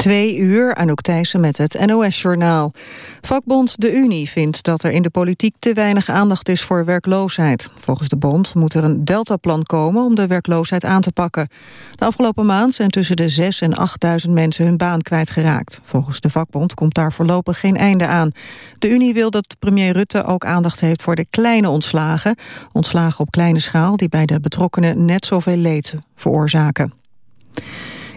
Twee uur, Anouk Thijssen met het NOS-journaal. Vakbond De Unie vindt dat er in de politiek te weinig aandacht is voor werkloosheid. Volgens de bond moet er een deltaplan komen om de werkloosheid aan te pakken. De afgelopen maand zijn tussen de 6 en 8.000 mensen hun baan kwijtgeraakt. Volgens de vakbond komt daar voorlopig geen einde aan. De Unie wil dat premier Rutte ook aandacht heeft voor de kleine ontslagen. Ontslagen op kleine schaal die bij de betrokkenen net zoveel leed veroorzaken.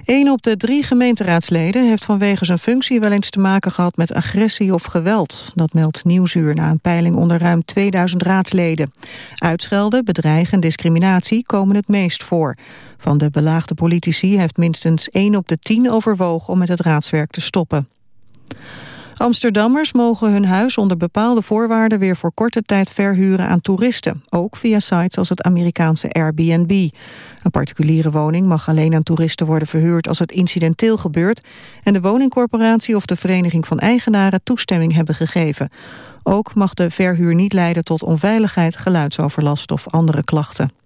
Een op de drie gemeenteraadsleden heeft vanwege zijn functie wel eens te maken gehad met agressie of geweld. Dat meldt Nieuwsuur na een peiling onder ruim 2000 raadsleden. Uitschelden, bedreigen en discriminatie komen het meest voor. Van de belaagde politici heeft minstens 1 op de 10 overwogen om met het raadswerk te stoppen. Amsterdammers mogen hun huis onder bepaalde voorwaarden weer voor korte tijd verhuren aan toeristen, ook via sites als het Amerikaanse Airbnb. Een particuliere woning mag alleen aan toeristen worden verhuurd als het incidenteel gebeurt en de woningcorporatie of de vereniging van eigenaren toestemming hebben gegeven. Ook mag de verhuur niet leiden tot onveiligheid, geluidsoverlast of andere klachten.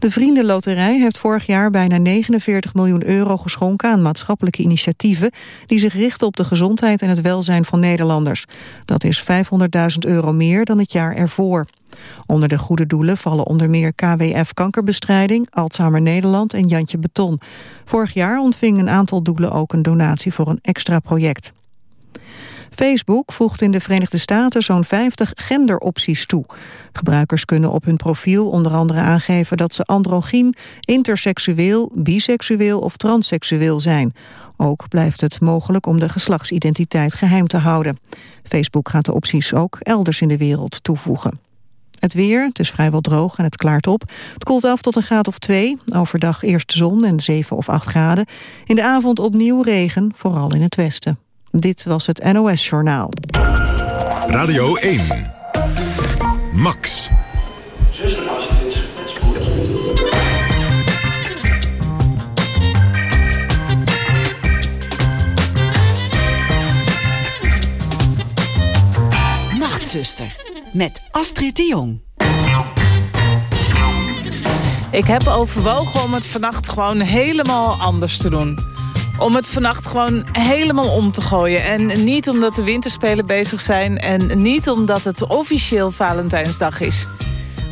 De Vriendenloterij heeft vorig jaar bijna 49 miljoen euro geschonken aan maatschappelijke initiatieven die zich richten op de gezondheid en het welzijn van Nederlanders. Dat is 500.000 euro meer dan het jaar ervoor. Onder de goede doelen vallen onder meer KWF Kankerbestrijding, Alzheimer Nederland en Jantje Beton. Vorig jaar ontving een aantal doelen ook een donatie voor een extra project. Facebook voegt in de Verenigde Staten zo'n 50 genderopties toe. Gebruikers kunnen op hun profiel onder andere aangeven dat ze androgyn, interseksueel, biseksueel of transseksueel zijn. Ook blijft het mogelijk om de geslachtsidentiteit geheim te houden. Facebook gaat de opties ook elders in de wereld toevoegen. Het weer, het is vrijwel droog en het klaart op. Het koelt af tot een graad of 2. Overdag eerst zon en 7 of 8 graden. In de avond opnieuw regen, vooral in het westen. Dit was het NOS Journaal. Radio 1. Max. Nachtzuster. Met Astrid de Jong. Ik heb overwogen om het vannacht gewoon helemaal anders te doen om het vannacht gewoon helemaal om te gooien. En niet omdat de winterspelen bezig zijn... en niet omdat het officieel Valentijnsdag is.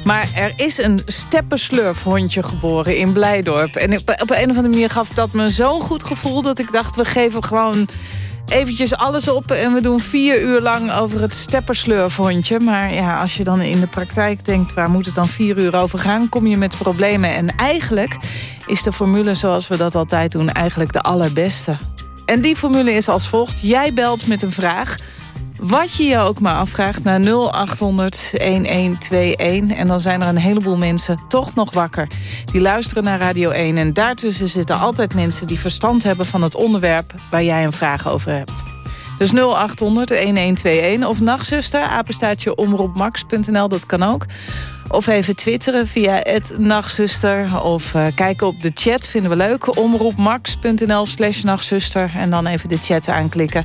Maar er is een steppenslurfhondje geboren in Blijdorp. En op een of andere manier gaf dat me zo'n goed gevoel... dat ik dacht, we geven gewoon eventjes alles op en we doen vier uur lang over het stepperslurfhondje. Maar ja, als je dan in de praktijk denkt, waar moet het dan vier uur over gaan? Kom je met problemen. En eigenlijk is de formule zoals we dat altijd doen eigenlijk de allerbeste. En die formule is als volgt. Jij belt met een vraag wat je je ook maar afvraagt naar 0800 1121. En dan zijn er een heleboel mensen toch nog wakker. Die luisteren naar Radio 1. En daartussen zitten altijd mensen die verstand hebben van het onderwerp... waar jij een vraag over hebt. Dus 0800 1121 of nachtzuster, apenstaatje omroepmax.nl, dat kan ook. Of even twitteren via het nachtzuster. Of uh, kijken op de chat, vinden we leuk. Omroepmax.nl slash nachtzuster. En dan even de chat aanklikken.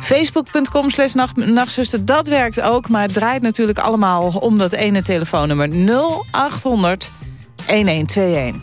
Facebook.com slash nachtzuster, dat werkt ook. Maar het draait natuurlijk allemaal om dat ene telefoonnummer. 0800 1121.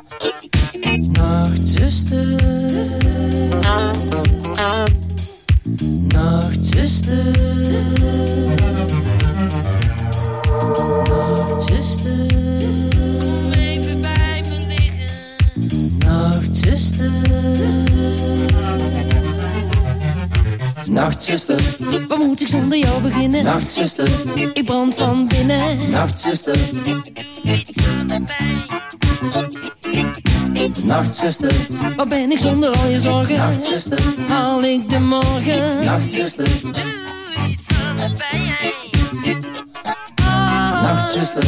Nachtzuster, Wat moet ik zonder jou beginnen? nachtzuster, Ik brand van binnen. nachtzuster, nachtzuster, Wat ben ik zonder al je zorgen? nachtzuster, Haal ik de morgen? nachtzuster, nachtzuster,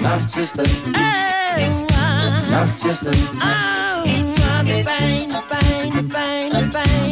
nachtzuster, nachtzuster, De pijn, de pijn,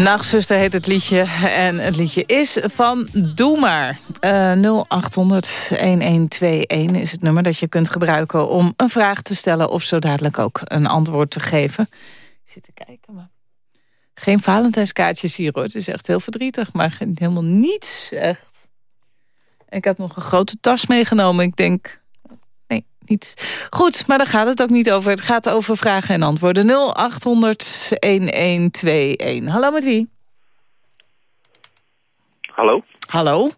Nachtzuster heet het liedje en het liedje is van Doe Maar. Eh 0800-1121 is het nummer dat je kunt gebruiken om een vraag te stellen... of zo dadelijk ook een antwoord te geven. Ik zit te kijken, maar... Geen Valentijnskaartjes hier hoor, het is echt heel verdrietig. Maar helemaal niets, echt. Ik had nog een grote tas meegenomen, ik denk... Niets. Goed, maar daar gaat het ook niet over. Het gaat over vragen en antwoorden. 0800-1121. Hallo met wie? Hallo? Hallo?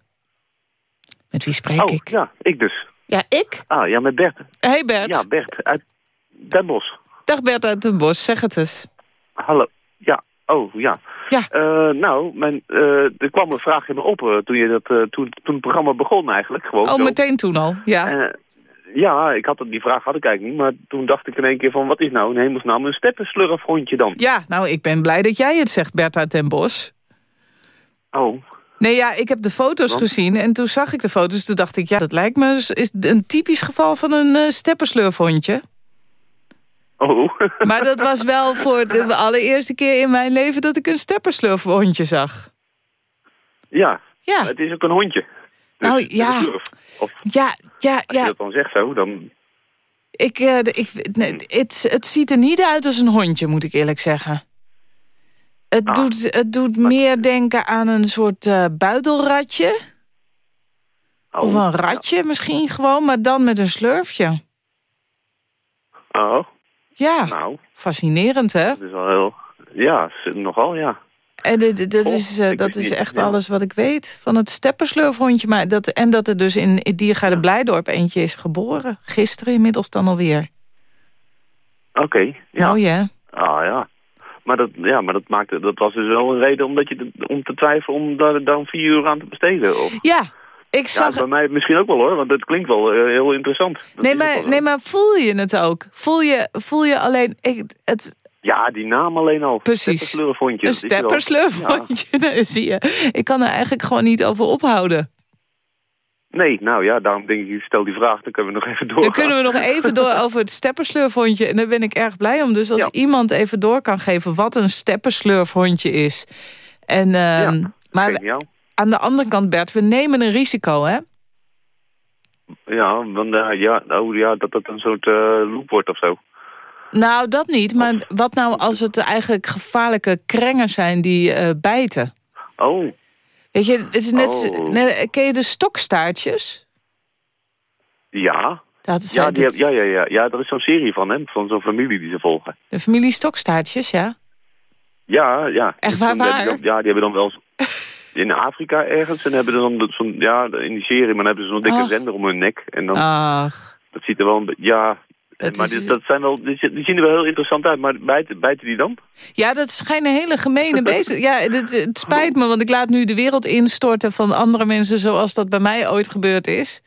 Met wie spreek Oh, ik? ja, ik dus. Ja, ik? Ah, ja, met Bert. Hey Bert. Ja, Bert, uit Den Bosch. Dag Bert uit Den Bosch, zeg het eens. Hallo. Ja, oh, ja. Ja. Eh, nou, mijn, eh, er kwam een vraag in me op eh, toen, je dat, toen, toen het programma begon eigenlijk. Gewoon Oh, zo. meteen toen al, ja. Eh, ja, ik had die vraag had ik eigenlijk niet. Maar toen dacht ik in één keer van, wat is nou in hemelsnaam een steppenslurfhondje dan? Ja, nou, ik ben blij dat jij het zegt, Bert uit Den Bosch. Oh, Nee, ja, ik heb de foto's Want? gezien en toen zag ik de foto's. Toen dacht ik, ja, dat lijkt me is een typisch geval van een uh, steppenslurfhondje. oh. Maar dat was wel voor de allereerste keer in mijn leven dat ik een steppenslurfhondje zag. ja, Ja, het is ook een hondje. Dus Nou, ja. Of ja, ja, als je ja. dat dan zegt zo, dan... Ik, eh, ik, nee, het, het ziet er niet uit als een hondje, moet ik eerlijk zeggen. Het Ah. doet, het doet meer denken aan een soort eh buidelratje. Oh, Of een ratje misschien gewoon, maar dan met een slurfje. Oh, Ja, nou, fascinerend hè? dat is wel heel... Ja, nogal, ja. En dit, dit- dat Oh, is, eh, dat is niet, echt ja. alles wat ik weet van het steppenslurfhondje. Maar dat, en dat er dus in Diergaarde Blijdorp eentje is geboren. Gisteren inmiddels dan alweer. Oké, ja. Mooi hè? Ah ja. Maar dat, ja, maar dat maakte, dat was dus wel een reden omdat je de- om te twijfelen om daar dan vier uur aan te besteden. Of, Ja, ik ja, zag... bij mij misschien ook wel hoor, want het klinkt wel eh, heel interessant. Dat Nee maar, nee, maar voel je het ook? Voel je, voel je alleen... Ik, het, Ja, die naam alleen al. Precies. Een er stepperslurfhondje, nou, zie je. Ik kan er eigenlijk gewoon niet over ophouden. Ja. Nee, nou ja, daarom denk ik, stel die vraag, dan kunnen we nog even door. Dan kunnen we nog even door over het stepperslurfhondje. En daar ben ik erg blij om. Dus als Ja. iemand even door kan geven wat een stepperslurfhondje is. En, ehm, maar Geniaal. aan de andere kant, Bert, we nemen een risico, hè? Ja, want, eh, ja, oh, ja, dat dat een soort eh loop wordt of zo. Nou, dat niet. Maar wat nou als het eigenlijk gevaarlijke krengen zijn die eh, bijten? Oh, Weet je, het is net, Oh. net- ken je de stokstaartjes? ja. Dat is Ja, die dit- ja, ja, ja. ja, er is zo'n serie van, hè? Van zo'n familie die ze volgen. de familie stokstaartjes, ja. Ja, ja. Echt waar, waar? dan- Ja, die hebben dan wel... In Afrika ergens. En hebben dan zo'n... Ja, in die serie, maar dan hebben ze zo'n dikke zender om hun nek. En dan... Ach, Dat ziet er wel een beetje... Ja... Maar is- dit- dat zijn wel, die, zi- die zien er wel heel interessant uit. Maar bijten, bijten die dan? Ja, dat schijnen hele gemene beesten. Ja, het, het spijt me, want ik laat nu de wereld instorten van andere mensen... zoals dat bij mij ooit gebeurd is.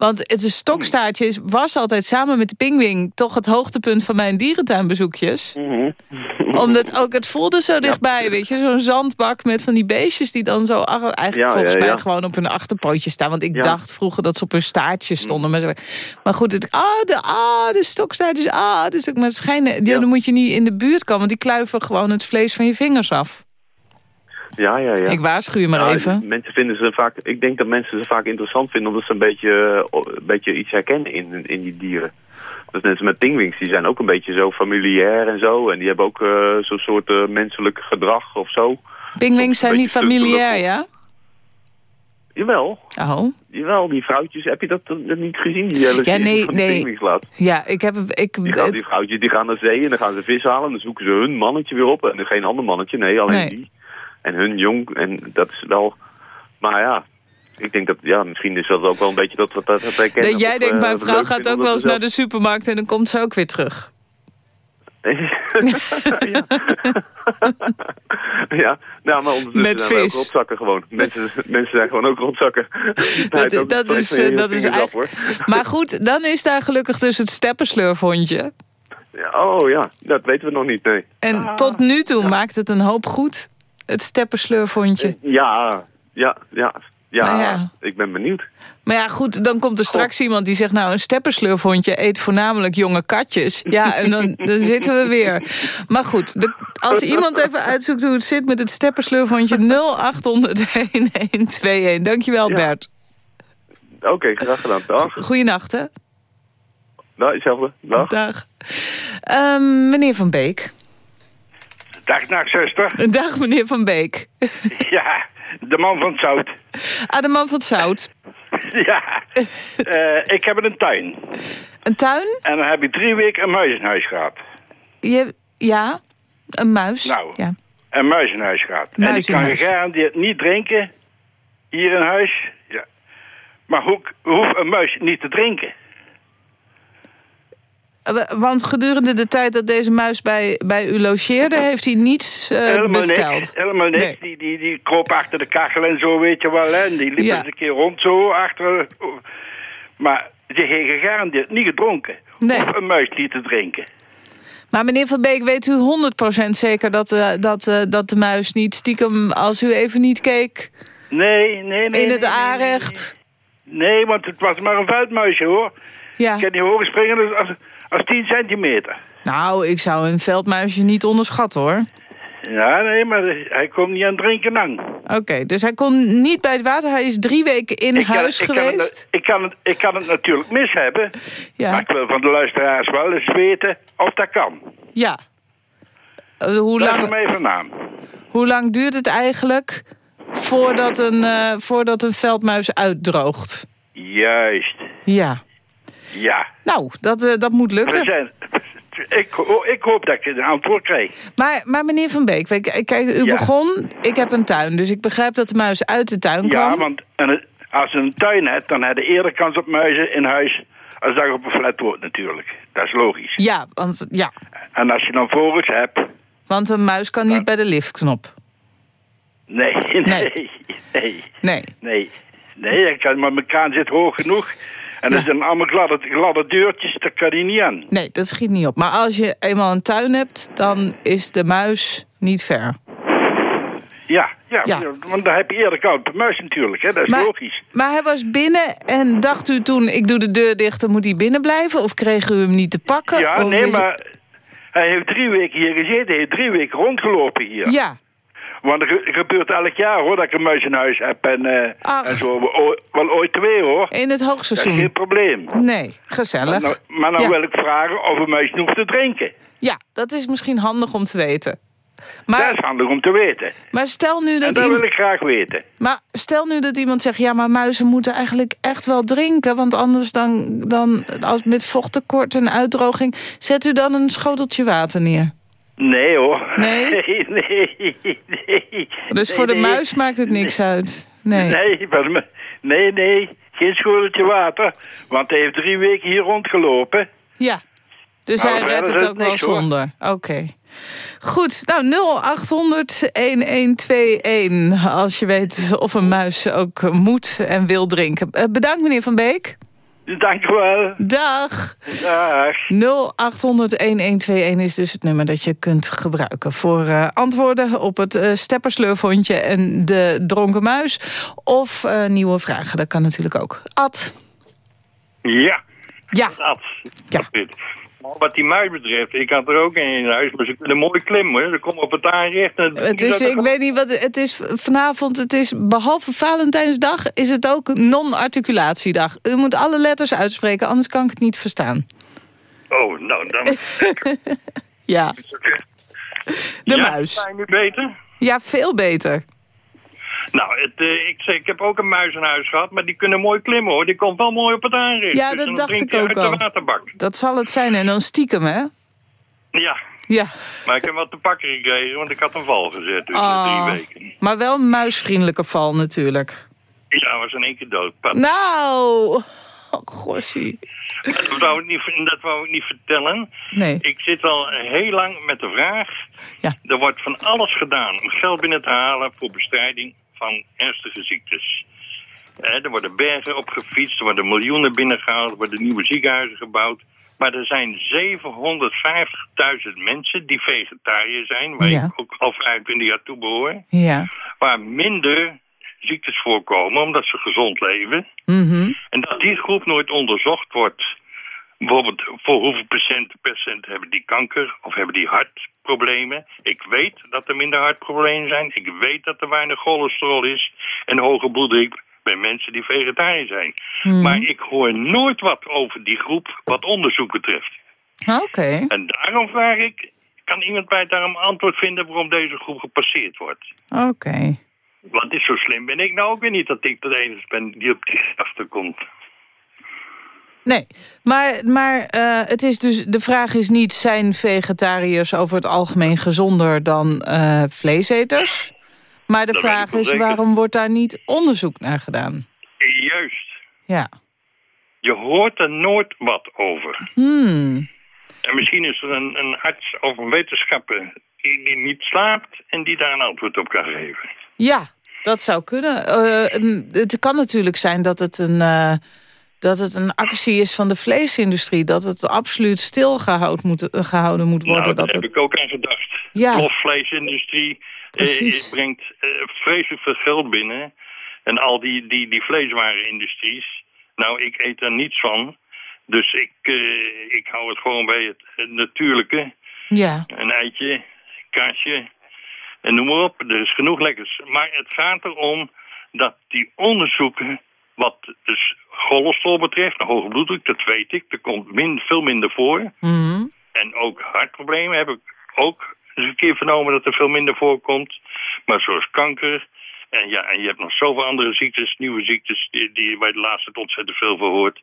Want het stokstaartje was altijd samen met de pingwing... toch het hoogtepunt van mijn dierentuinbezoekjes. Omdat ook, het voelde zo dichtbij, weet je. Zo'n zandbak met van die beestjes die dan zo... Eigenlijk Ja, volgens mij ja. gewoon op hun achterpootje staan. Want ik dacht vroeger dat ze op hun staartje stonden. Maar, zo- maar goed, het, ah, de, ah, de stokstaartjes, ah, de stok, maar schijnen, die- dan moet je niet in de buurt komen. Want die kluiven gewoon het vlees van je vingers af. Ja, ja, ja. Ik waarschuw je maar Ja, even. Mensen vinden ze vaak, ik denk dat mensen ze vaak interessant vinden omdat ze een beetje, eh, een beetje iets herkennen in, in die dieren. Dus als met pingwings, die zijn ook een beetje zo familiair en zo. En die hebben ook eh, zo'n soort eh, menselijk gedrag of zo. Pingwings zijn niet familiair, ja? Jawel, Oh. jawel, die vrouwtjes, heb je dat eh, niet gezien? Die hele Ja, nee, van nee. pingwings laat. Ja, ik heb... Ik, Die, gaan, die vrouwtjes die gaan naar zee en dan gaan ze vis halen. En dan zoeken ze hun mannetje weer op. En geen ander mannetje, nee, alleen Nee. die. En hun jong. En dat is wel... Maar ja, ik denk dat... Ja, misschien is dat ook wel een beetje dat we dat, dat herkennen. dat jij denkt, eh, mijn vrouw gaat ook wel eens naar de supermarkt... en dan komt ze ook weer terug. ja. ja, nou, maar ondertussen Met zijn ook vis. rotzakken gewoon. Mensen, mensen zijn gewoon ook rotzakken. Dat, Nee, dat is, dat is eigenlijk... Maar goed, dan is daar gelukkig dus het steppenslurfhondje. Ja, oh ja, dat weten we nog niet, nee. En tot nu toe maakt het een hoop goed. Het steppenslurfhondje. Ja, ja, ja. Ja, ja. ik ben benieuwd. Maar ja, goed, dan komt er straks iemand die zegt... nou, een steppenslurfhondje eet voornamelijk jonge katjes. Ja, en dan, dan zitten we weer. Maar goed, de- als iemand even uitzoekt hoe het zit met het steppenslurfhondje... 0800-1121. Dankjewel, Ja. Bert. Oké, graag gedaan. Dag. Goeienacht, hè? Nou, hetzelfde. Dag. Dag. Ehm, meneer Van Beek. Dag, nachtzuster. Dag, meneer Van Beek. Ja, de man van het zout. Ah, de man van het zout. Ja, Eh, ik heb een tuin. Een tuin? En dan heb ik drie weken een muis in huis gehad. Je, ja, een muis. Nou. Ja. Een muis in huis gehad. Muis en ik kan huis. gegarandeerd niet drinken hier in huis. Ja. Maar hoe, hoeft een muis niet te drinken? Eh, Want gedurende de tijd dat deze muis bij, bij u logeerde... heeft hij niets eh, helemaal besteld. niks. Helemaal niks. Nee. Die, die, die kroop achter de kachel en zo, weet je wel. En die liep Ja. eens een keer rond zo achter. Maar die heeft gegarandeerd niet gedronken. Nee. Hoeft een muis niet te drinken. Maar meneer Van Beek, weet u 100% zeker dat, eh, dat, eh, dat de muis niet stiekem... als u even niet keek Nee, nee, nee. in het nee, aanrecht... Nee, nee, want het was maar een vuilmuisje hoor. Ja. Ik kan niet horen springen als, als 10 centimeter. Nou, ik zou een veldmuisje niet onderschatten, hoor. Ja, nee, maar hij komt niet aan het drinken lang. Oké, dus hij kon niet bij het water. Hij is drie weken in Ik kan, huis ik, kan geweest. het, ik, kan het, ik kan het natuurlijk mis hebben. Ja. Maar ik wil van de luisteraars wel eens weten of dat kan. Ja. Eh, hoe, Leg lang, hem even aan. hoe lang duurt het eigenlijk voordat een, eh, voordat een veldmuis uitdroogt? Juist, Ja. Ja. Nou, dat, eh, dat moet lukken. zijn, ik, ik hoop dat ik een antwoord krijg. Maar, maar meneer Van Beek, kijk, kijk, u Ja. begon... Ik heb een tuin, dus ik begrijp dat de muis uit de tuin Ja, kwam. want een- als je een tuin hebt, dan heb je eerder kans op muizen in huis... als dat je op een flat woont natuurlijk. Dat is logisch. Ja, want, ja, En als je dan vogels hebt... want een muis kan niet bij de liftknop. Nee, Nee. nee, nee, Nee. nee. Kan, maar mijn kraan zit hoog genoeg. En Ja. er zijn allemaal gladde, gladde deurtjes, daar kan hij niet aan. Nee, dat schiet niet op. Maar als je eenmaal een tuin hebt, dan is de muis niet ver. Ja, ja, Ja. want dan heb je eerder op de muis natuurlijk, hè? dat is Maar, logisch. maar hij was binnen en dacht u toen... ik doe de deur dicht, dan moet hij binnen blijven? Of kreeg u hem niet te pakken? Ja, nee, maar hij heeft drie weken hier gezeten, hij heeft drie weken rondgelopen hier. Ja, Want er ge- gebeurt elk jaar hoor, dat ik een muis in huis heb en, eh, en zo. Wel ooit twee hoor. In het hoogseizoen? geen probleem. Nee, gezellig. Nou, maar nou Ja. wil ik vragen of een muis hoeft te drinken. Ja, dat is misschien handig om te weten. Dat is Maar, handig om te weten. maar, stel nu En dat dat wil iemand, ik graag weten. maar stel nu dat iemand zegt... ja, maar muizen moeten eigenlijk echt wel drinken... want anders dan, dan als met vochttekort en uitdroging... zet u dan een schoteltje water neer. Nee hoor. Nee? Nee, nee. nee. Dus Nee, voor de nee. muis maakt het niks uit. Nee. Nee, nee, nee. Geen schoteltje water. Want hij heeft drie weken hier rondgelopen. Ja. Dus Nou, hij redt het ook wel zonder. Oké. Goed, nou 0800-1121 als je weet of een muis ook moet en wil drinken. Eh, bedankt meneer Van Beek. Dank u wel. Dag. Dag. 0800-1121 is dus het nummer dat je kunt gebruiken... voor eh, antwoorden op het eh stepperslurfhondje en de dronken muis. Of eh, nieuwe vragen, dat kan natuurlijk ook. Ad. Ja, Ja. dat. Ja. Maar Wat die muis betreft, ik had er ook een in huis, maar ze kunnen mooi klimmen. Ze komen op het aanrecht. En Het is, ik weet niet wat het is. Vanavond, het is behalve Valentijnsdag, is het ook non-articulatiedag. U moet alle letters uitspreken, anders kan ik het niet verstaan. Oh, nou dan. Ja, de ja, muis. Zijn nu beter? Ja, veel beter. Nou, het, eh, ik, ik heb ook een muis in huis gehad, maar die kunnen mooi klimmen hoor. Die komt wel mooi op het aanrecht. Ja, Dus dat dacht ik ook al. Dat zal het zijn. En dan stiekem, hè? Ja, Ja. maar ik heb wat te pakken gekregen, want ik had een val gezet dus Oh. drie weken. Maar wel een muisvriendelijke val natuurlijk. Ja, was in één keer dood. Pat. Nou, oh, gossie. Dat, wou ik niet, dat wou ik niet vertellen. Nee. Ik zit al heel lang met de vraag. Ja. Er wordt van alles gedaan om geld binnen te halen voor bestrijding van ernstige ziektes. Hè, er worden bergen opgefietst, er worden miljoenen binnengehaald, er worden nieuwe ziekenhuizen gebouwd. Maar er zijn 750.000 mensen die vegetariër zijn, waar Ja. ik ook al 25 jaar toe behoor. Ja. Waar minder ziektes voorkomen omdat ze gezond leven. Mhm. En dat die groep nooit onderzocht wordt. Bijvoorbeeld voor hoeveel procent, percent hebben die kanker of hebben die hartproblemen. Ik weet dat er minder hartproblemen zijn. Ik weet dat er weinig cholesterol is en hoge bloeddruk bij mensen die vegetariër zijn. Maar ik hoor nooit wat over die groep wat onderzoek betreft. Oké. En daarom vraag ik, kan iemand mij daar een antwoord vinden waarom deze groep gepasseerd wordt? Oké. Want is zo slim ben ik nou ook weer niet dat ik de enige ben die op die gedachte komt. Nee, maar, maar eh, het is dus, de vraag is niet... zijn vegetariërs over het algemeen gezonder dan eh, vleeseters? Maar de Dat vraag is, zeker. waarom wordt daar niet onderzoek naar gedaan? Juist. Ja. Je hoort er nooit wat over. Hmm. En misschien is er een, een arts of een wetenschapper die, die niet slaapt en die daar een antwoord op kan geven. Ja, dat zou kunnen. Eh, het kan natuurlijk zijn dat het een... eh, dat het een actie is van de vleesindustrie. Dat het absoluut stilgehouden moet, gehouden moet worden. nou, daar dat heb het... ik ook aan gedacht. Ja. De plofvleesindustrie eh, brengt eh, vreselijk veel geld binnen. En al die, die, die vleeswarenindustries. Nou, ik eet daar niets van. Dus ik, eh, ik hou het gewoon bij het, het natuurlijke. Ja, Een eitje, kaasje en noem maar op. Er is genoeg lekkers. Maar het gaat erom dat die onderzoeken, wat dus cholesterol betreft, een hoge bloeddruk, dat weet ik, er komt min, veel minder voor. Mhm. En ook hartproblemen heb ik ook eens een keer vernomen dat er veel minder voorkomt. Maar zoals kanker. En ja, en je hebt nog zoveel andere ziektes, nieuwe ziektes, die, die waar je de laatste tijd ontzettend veel voor hoort.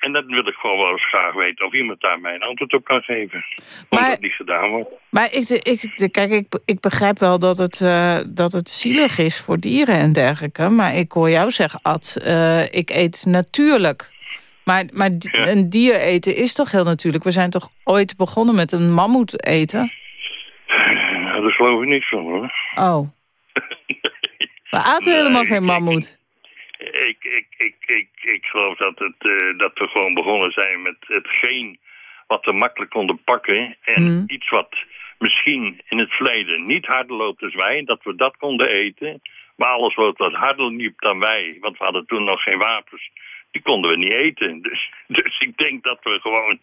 En dat wil ik gewoon wel eens graag weten of iemand daar mij een antwoord op kan geven. Omdat Maar- het niet gedaan wordt. Maar ik, ik, kijk, ik, ik begrijp wel dat het, eh, dat het zielig is voor dieren en dergelijke. Maar ik hoor jou zeggen, Ad, eh, ik eet natuurlijk. Maar, maar Ja. een dier eten is toch heel natuurlijk? We zijn toch ooit begonnen met een mammoet eten? Nou, daar geloof ik niks van hoor. Oh. We aten helemaal geen mammoet. Ik, ik, ik, ik, ik geloof dat, het, eh, dat we gewoon begonnen zijn met hetgeen wat we makkelijk konden pakken. En Mhm. iets wat misschien in het verleden niet harder loopt als wij, dat we dat konden eten. Maar alles wat wat harder liep dan wij, want we hadden toen nog geen wapens, die konden we niet eten. Dus, dus ik denk dat we gewoon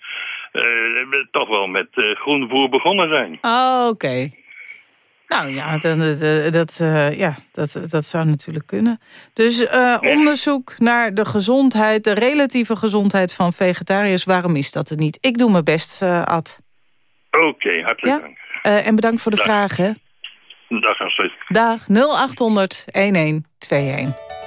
eh, toch wel met eh groenvoer begonnen zijn. Oh, oké. Nou ja, eh, dat, dat, ja, dat, dat zou natuurlijk kunnen. Dus eh, onderzoek naar de gezondheid, de relatieve gezondheid van vegetariërs. Waarom is dat er niet? Ik doe mijn best, Ad. Oké, hartelijk dank. Uh, en bedankt voor de Dag. vragen. Dag, alsjeblieft. Dag, 0800 1121.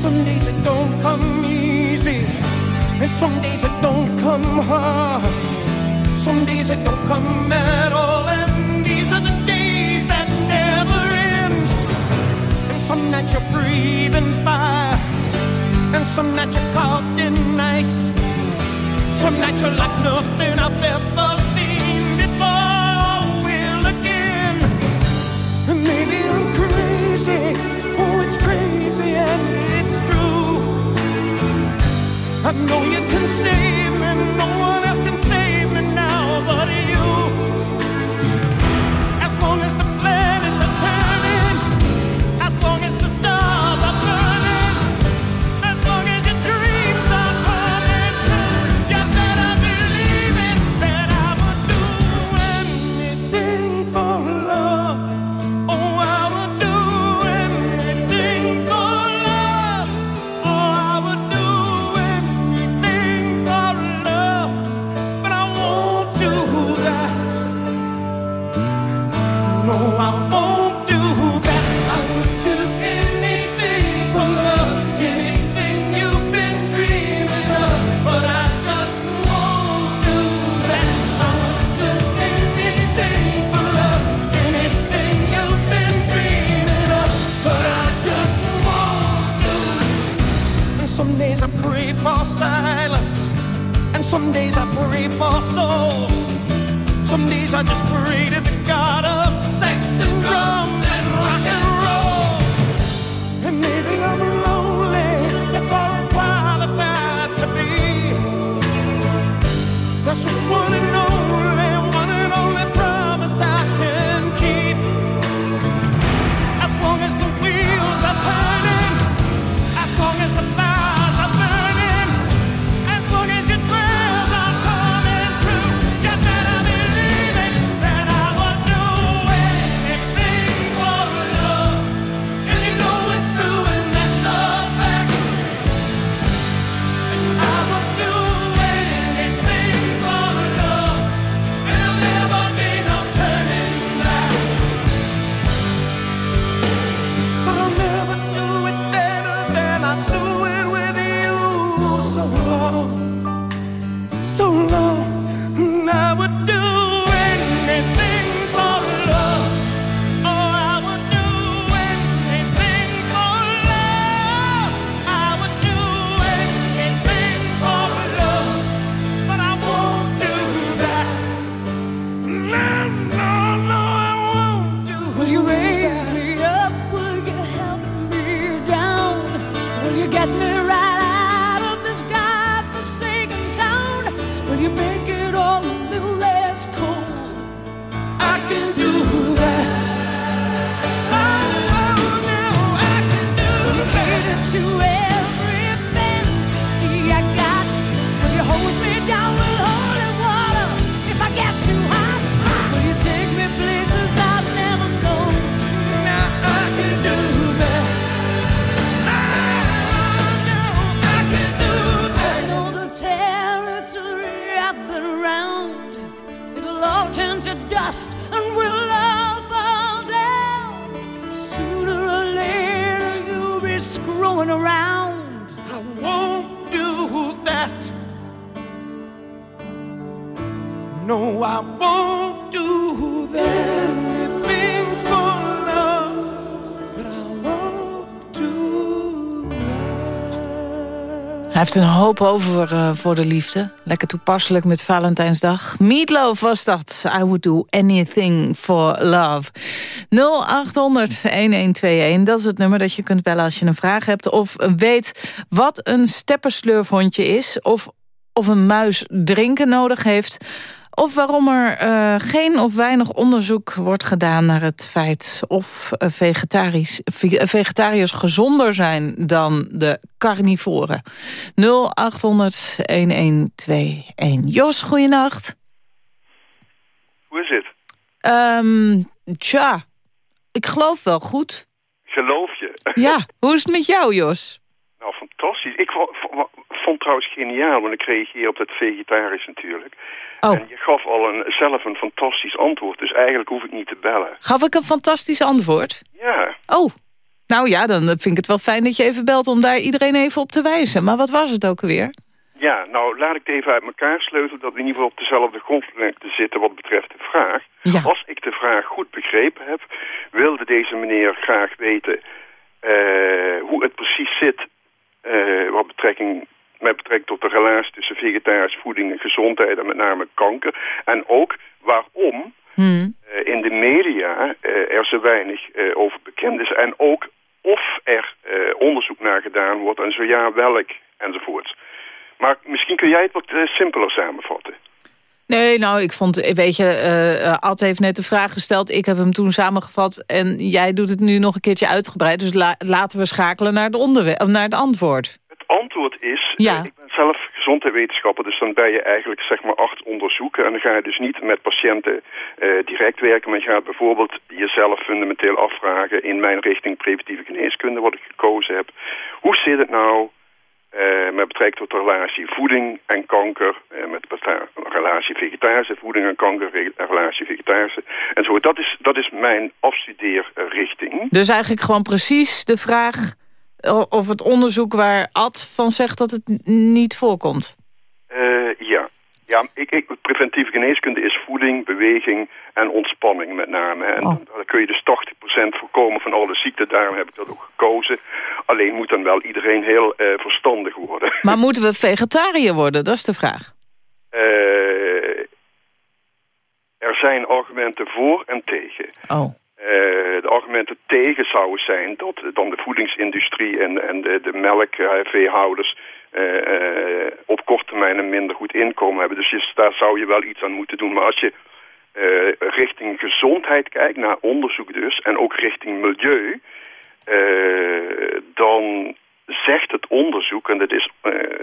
Some days it don't come easy, and some days it don't come hard. Some days it don't come at all, and these are the days that never end. And some nights you're breathing fire, and some nights you're caught in ice. Some nights you're like nothing I've ever seen before. Will again, and maybe I'm crazy it's crazy and it's true. I know you can save me, no one else can save me now but you. As long as the Een hoop over eh, voor de liefde. Lekker toepasselijk met Valentijnsdag. Meatloaf was dat. I would do anything for love. 0800-1121, dat is het nummer dat je kunt bellen als je een vraag hebt... of weet wat een steppenslurfhondje is... of, of een muis drinken nodig heeft... Of waarom er eh, geen of weinig onderzoek wordt gedaan naar het feit... of eh, vegetarisch, eh, vegetariërs gezonder zijn dan de carnivoren. 0800-1121. Jos, goeienacht. Hoe is het? Ehm tja, ik geloof wel goed. Geloof je? Ja, hoe is het met jou, Jos? nou, fantastisch. Ik vond, vond trouwens geniaal, want ik reageer op dat vegetarisch natuurlijk. Oh. En je gaf al een, zelf een fantastisch antwoord, dus eigenlijk hoef ik niet te bellen. Gaf ik een fantastisch antwoord? Ja, Oh, nou ja, dan vind ik het wel fijn dat je even belt... om daar iedereen even op te wijzen. Maar wat was het ook alweer? ja, nou laat ik het even uit elkaar sleutelen dat we in ieder geval op dezelfde grondlengte zitten wat betreft de vraag. Ja. Als ik de vraag goed begrepen heb, wilde deze meneer graag weten eh, hoe het precies zit eh, wat betrekking, met betrekking tot de relatie tussen vegetarische voeding en gezondheid en met name kanker. En ook waarom Hmm. eh, in de media eh, er zo weinig eh, over bekend is. En ook of er onderzoek naar gedaan wordt en zo ja, welk enzovoort. Maar misschien kun jij het wat simpeler samenvatten. Nee, nou, ik vond, weet je, eh, Ad heeft net de vraag gesteld. Ik heb hem toen samengevat en jij doet het nu nog een keertje uitgebreid. Dus la- laten we schakelen naar, de onderwerp, naar het antwoord. Het antwoord is, Ja. ik ben zelf gezondheidswetenschapper, dus dan ben je eigenlijk zeg maar acht onderzoeken. En dan ga je dus niet met patiënten eh, direct werken, maar je gaat bijvoorbeeld jezelf fundamenteel afvragen in mijn richting preventieve geneeskunde, wat ik gekozen heb. Hoe zit het nou eh, met betrekking tot de relatie voeding en kanker, eh, met relatie vegetarische voeding en kanker, relatie vegetarische en zo. Dat is, dat is mijn afstudeerrichting. Dus eigenlijk gewoon precies de vraag of het onderzoek waar Ad van zegt dat het niet voorkomt. Eh, ja. Ja, ik, ik, preventieve geneeskunde is voeding, beweging en ontspanning met name. En dan, dan kun je dus 80% voorkomen van alle ziekten. Daarom heb ik dat ook gekozen. Alleen moet dan wel iedereen heel eh, verstandig worden. Maar moeten we vegetariër worden? Dat is de vraag. Eh, er zijn argumenten voor en tegen. Oh. Eh, de argumenten tegen zouden zijn dat dan de voedingsindustrie en, en de, de melkveehouders eh, eh, op korte termijn een minder goed inkomen hebben. Dus je, daar zou je wel iets aan moeten doen. Maar als je richting gezondheid kijkt, naar onderzoek dus, en ook richting milieu, dan zegt het onderzoek, en dat is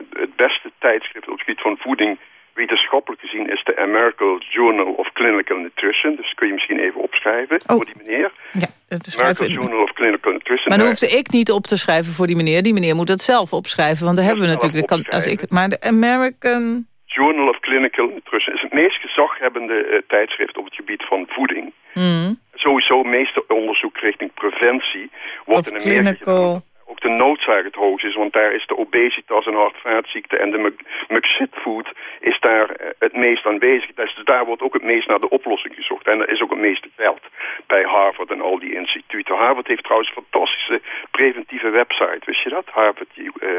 het beste tijdschrift op het gebied van voeding, wetenschappelijk gezien, is de American Journal of Clinical Nutrition. Dus kun je misschien even opschrijven voor die meneer. Ja, dat is American Journal of Clinical Nutrition. Maar dan hoefde ik niet op te schrijven voor die meneer. Die meneer moet dat zelf opschrijven. Want daar hebben we natuurlijk... Kan, als ik, maar de American... Journal of Clinical Nutrition is het meest gezaghebbende eh, tijdschrift op het gebied van voeding. Hmm, Sowieso het meeste onderzoek richting preventie wordt of in Amerika clinical... ook de noodzaak het hoogst is, want daar is de obesitas en hart-vaatziekte en de Mc- McShit food is daar eh, het meest aanwezig. Dus daar wordt ook het meest naar de oplossing gezocht. En er is ook het meeste geld bij Harvard en al die instituten. Harvard heeft trouwens een fantastische preventieve website, wist je dat? Harvard eh,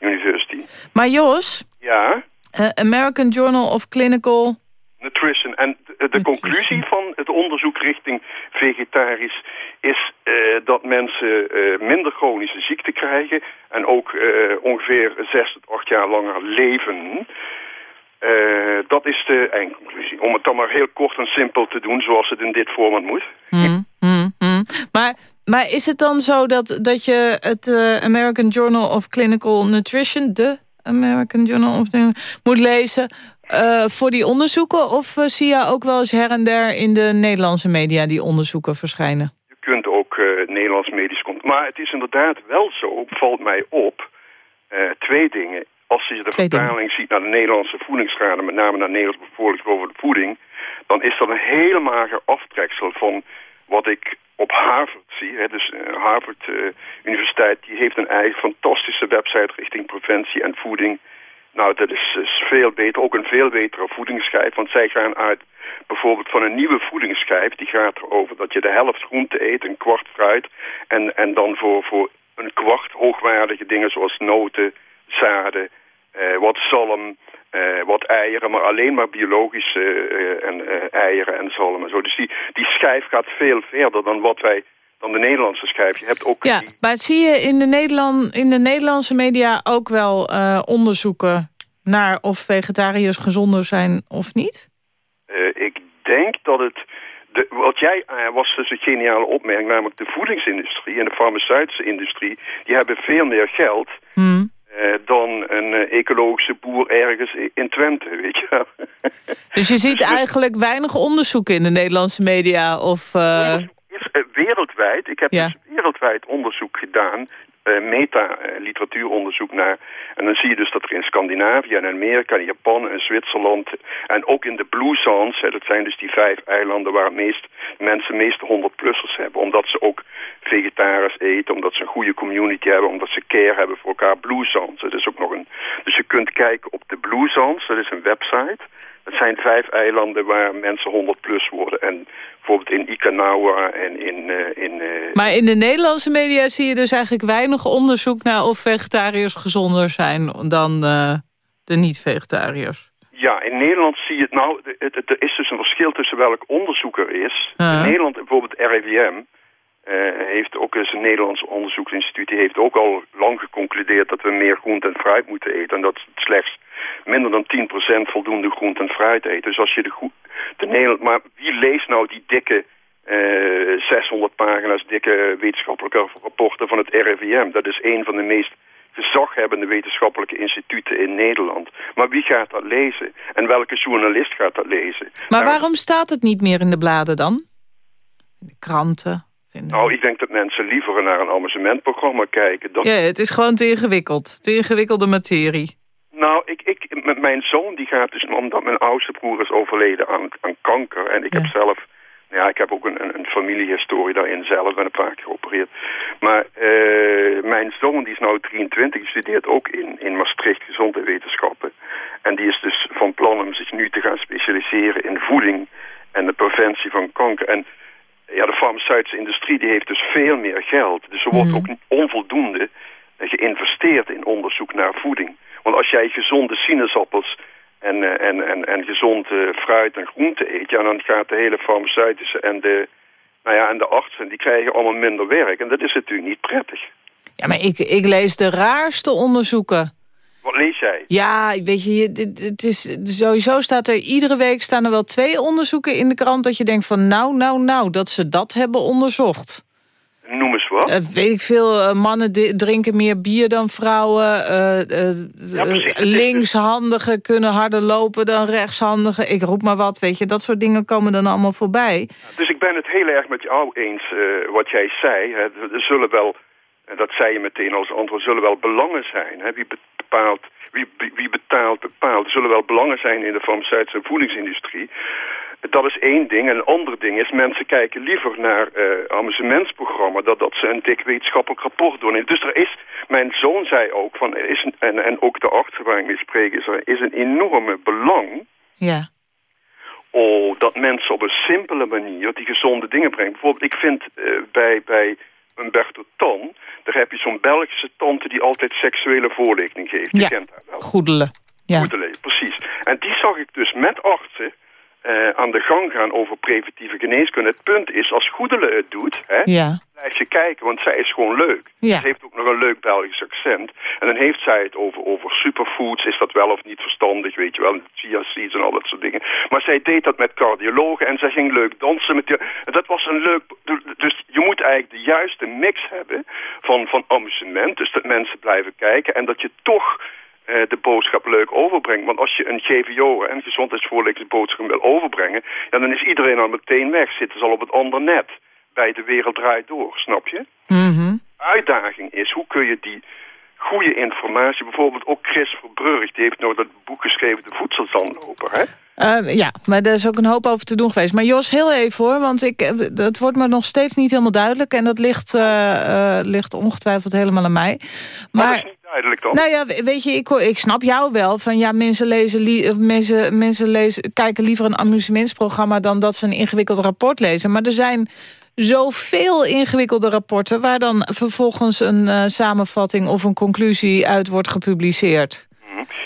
University. Maar Jos, Ja, eh, American Journal of Clinical... nutrition. En de, de conclusie van het onderzoek richting vegetarisch is eh, dat mensen eh, minder chronische ziekten krijgen en ook eh, ongeveer zes tot acht jaar langer leven. Dat is de eindconclusie. Om het dan maar heel kort en simpel te doen zoals het in dit format moet. Hmm, hmm, hmm. Maar, maar is het dan zo dat, dat je het American Journal of Clinical Nutrition... de American Journal of the, moet lezen eh, voor die onderzoeken? Of eh, zie je ook wel eens her en der in de Nederlandse media die onderzoeken verschijnen? Je kunt ook eh, Nederlands medisch... Maar het is inderdaad wel zo, valt mij op, twee dingen. Als je de Twee dingen. vertaling ziet naar de Nederlandse voedingsraden... met name naar Nederlands bevoorlijking over de voeding... dan is dat een heel mager aftreksel van wat ik op Harvard zie. Hè. Dus Harvard Universiteit die heeft een eigen fantastische website richting preventie en voeding. Nou, dat is, veel beter, ook een veel betere voedingsschijf. Want zij gaan uit bijvoorbeeld van een nieuwe voedingsschijf. Die gaat erover dat je de helft groente eet, een kwart fruit. En, en dan voor, voor een kwart hoogwaardige dingen zoals noten, zaden, eh, wat zalm, eh, wat eieren. Maar alleen maar biologische eh, en, eh, eieren en zalm en zo. Dus die, die schijf gaat veel verder dan wat wij dan de Nederlandse schijf. Je hebt ook Ja, die, maar zie je in de, Nederland, in de Nederlandse media ook wel eh, onderzoeken... naar of vegetariërs gezonder zijn of niet? eh, ik denk dat het... De, wat jij eh, was dus een geniale opmerking, namelijk de voedingsindustrie en de farmaceutische industrie, die hebben veel meer geld Hmm. dan een ecologische boer ergens in Twente, weet je wel. Dus je ziet eigenlijk weinig onderzoeken in de Nederlandse media of... wereldwijd, ik heb Ja. dus wereldwijd onderzoek gedaan, eh, meta-literatuuronderzoek naar. En dan zie je dus dat er in Scandinavië en Amerika en Japan en Zwitserland en ook in de Blue Zones, hè, dat zijn dus die vijf eilanden waar het meest, mensen meeste 100-plussers hebben, omdat ze ook vegetarisch eten, omdat ze een goede community hebben, omdat ze care hebben voor elkaar. Blue Zones, dat is ook nog een... Dus je kunt kijken op de Blue Zones, dat is een website. Het zijn vijf eilanden waar mensen 100 plus worden. En bijvoorbeeld in Ikanawa en in... eh, in eh, Maar in de Nederlandse media zie je dus eigenlijk weinig onderzoek... naar of vegetariërs gezonder zijn dan eh, de niet-vegetariërs. Ja, in Nederland zie je het nou... Het, het- er is dus een verschil tussen welk onderzoek er is. In Nederland, bijvoorbeeld RIVM... eh, heeft ook eens een Nederlands onderzoeksinstituut... die heeft ook al lang geconcludeerd dat we meer groente en fruit moeten eten. En dat slechts minder dan 10% voldoende groente en fruit eet. Dus als je de, goe- de Nederland... Maar wie leest nou die dikke... eh 600 pagina's dikke wetenschappelijke rapporten van het RIVM. Dat is een van de meest gezaghebbende wetenschappelijke instituten in Nederland. Maar wie gaat dat lezen? En welke journalist gaat dat lezen? Maar Nou, waarom staat het niet meer in de bladen dan? In de kranten? Nou, ik denk dat mensen liever naar een amusementprogramma kijken. Dan... Ja, het is gewoon te ingewikkeld. Te ingewikkelde materie. Nou, ik, ik, met mijn zoon die gaat dus, omdat mijn oudste broer is overleden aan, aan kanker. En ik heb zelf, nou ja, ik heb ook een, een, familiehistorie daarin zelf, ben een paar keer geopereerd. Maar eh, mijn zoon die is nou 23, die studeert ook in, in Maastricht gezondheidswetenschappen. En die is dus van plan om zich nu te gaan specialiseren in voeding en de preventie van kanker. En ja, de farmaceutische industrie die heeft dus veel meer geld. Dus er wordt ook niet onvoldoende eh, geïnvesteerd in onderzoek naar voeding. Want als jij gezonde sinaasappels en, eh, en, en, en gezond fruit en groente eet... ja, dan gaat de hele farmaceutische en de, nou ja, en de artsen... die krijgen allemaal minder werk. En dat is natuurlijk niet prettig. Ja, maar ik, ik lees de raarste onderzoeken. Wat lees jij? Ja, weet je, het is, sowieso staat er iedere week staan er wel twee onderzoeken in de krant... dat je denkt van nou, nou, nou, dat ze dat hebben onderzocht. Noem eens wat. Eh, weet ik veel, eh, mannen drinken meer bier dan vrouwen. eh, eh, linkshandigen kunnen harder lopen dan rechtshandigen. Ik roep maar wat, weet je. Dat soort dingen komen dan allemaal voorbij. Dus ik ben het heel erg met jou eens wat jij zei. Hè. Er zullen wel, en dat zei je meteen als antwoord, er zullen wel belangen zijn. Hè. Wie bepaalt, wie, wie- wie betaalt, bepaalt. Er zullen wel belangen zijn in de farmaceutische voedingsindustrie. Dat is één ding. En een ander ding is, mensen kijken liever naar eh amusementsprogramma... dat, dat ze een dik wetenschappelijk rapport doen. Dus er is, mijn zoon zei ook, van, is een- en, en ook de artsen waar ik mee spreek... is er is een enorme belang Ja. Oh, dat mensen op een simpele manier die gezonde dingen brengen. Bijvoorbeeld, ik vind eh, bij, bij Umberto Tan... daar heb je zo'n Belgische tante die altijd seksuele voorlichting geeft. Je Ja, kent haar wel. goedelen. Ja. Goedele, precies. En die zag ik dus met artsen eh, aan de gang gaan over preventieve geneeskunde. Het punt is, als Goedele het doet... Hè, Ja. blijf je kijken, want zij is gewoon leuk. Ja. Ze heeft ook nog een leuk Belgisch accent. En dan heeft zij het over, over superfoods. Is dat wel of niet verstandig, weet je wel. Chia seeds en al dat soort dingen. Maar zij deed dat met cardiologen en zij ging leuk dansen met die... En dat was een leuk... Dus je moet eigenlijk de juiste mix hebben van, van amusement. Dus dat mensen blijven kijken en dat je toch... eh, de boodschap leuk overbrengt. Want als je een GVO en gezondheidsvoorlichtingsboodschap wil overbrengen... Ja, dan is iedereen al meteen weg. Zitten ze al op het andere net bij de wereld draait door, snap je? Mhm. Uitdaging is, hoe kun je die goede informatie, bijvoorbeeld ook Chris Verbrugge, die heeft nou dat boek geschreven, De Voedselzandloper, hè? Eh, ja, maar daar is ook een hoop over te doen geweest. Maar Jos, heel even hoor, want ik, eh, dat wordt me nog steeds niet helemaal duidelijk. En dat ligt, ligt ongetwijfeld helemaal aan mij. Maar duidelijk? Nou ja, weet je, ik, ik snap jou wel. Van ja, mensen, lezen mensen, mensen lezen, kijken liever een amusementsprogramma... dan dat ze een ingewikkeld rapport lezen. Maar er zijn zoveel ingewikkelde rapporten... waar dan vervolgens een eh, samenvatting of een conclusie uit wordt gepubliceerd.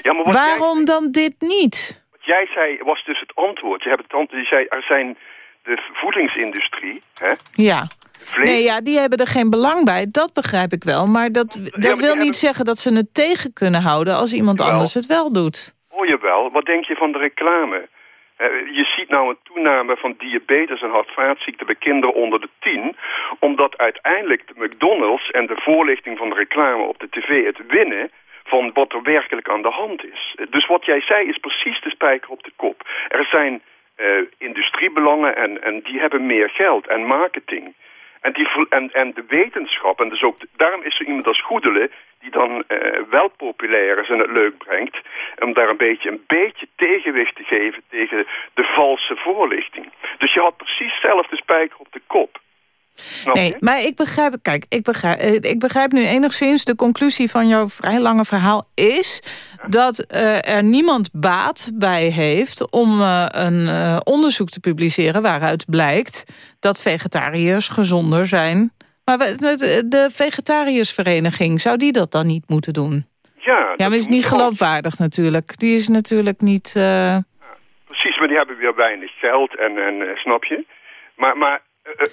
Ja, maar Waarom dan dit niet? Wat jij zei was dus het antwoord. Je hebt het antwoord. Je zei, er zijn de voedingsindustrie, hè? Ja. Vlees- Nee, ja, die hebben er geen belang bij. Dat begrijp ik wel. Maar dat, dat wil niet zeggen dat ze het tegen kunnen houden... als iemand Jawel. anders het wel doet. Hoor je wel, wat denk je van de reclame? Eh, je ziet nou een toename van diabetes en hart-vaatziekten bij kinderen onder de 10... omdat uiteindelijk de McDonald's en de voorlichting van de reclame op de tv... het winnen van wat er werkelijk aan de hand is. Dus wat jij zei is precies de spijker op de kop. Er zijn eh, industriebelangen en, en die hebben meer geld en marketing... En, die, en, en de wetenschap, en dus ook, daarom is er iemand als Goedele... die dan eh, wel populair is en het leuk brengt... om daar een beetje, een beetje tegenwicht te geven tegen de valse voorlichting. Dus je had precies zelf de spijker op de kop. Nee, maar ik begrijp, kijk, ik begrijp, eh, ik begrijp nu enigszins de conclusie van jouw vrij lange verhaal is dat eh, er niemand baat bij heeft om eh, een onderzoek te publiceren waaruit blijkt dat vegetariërs gezonder zijn. Maar de, vegetariërsvereniging, zou die dat dan niet moeten doen? Ja, Ja, dat maar is niet geloofwaardig natuurlijk. Die is natuurlijk niet... Precies, maar die hebben weer weinig geld en, en snap je? Maar, maar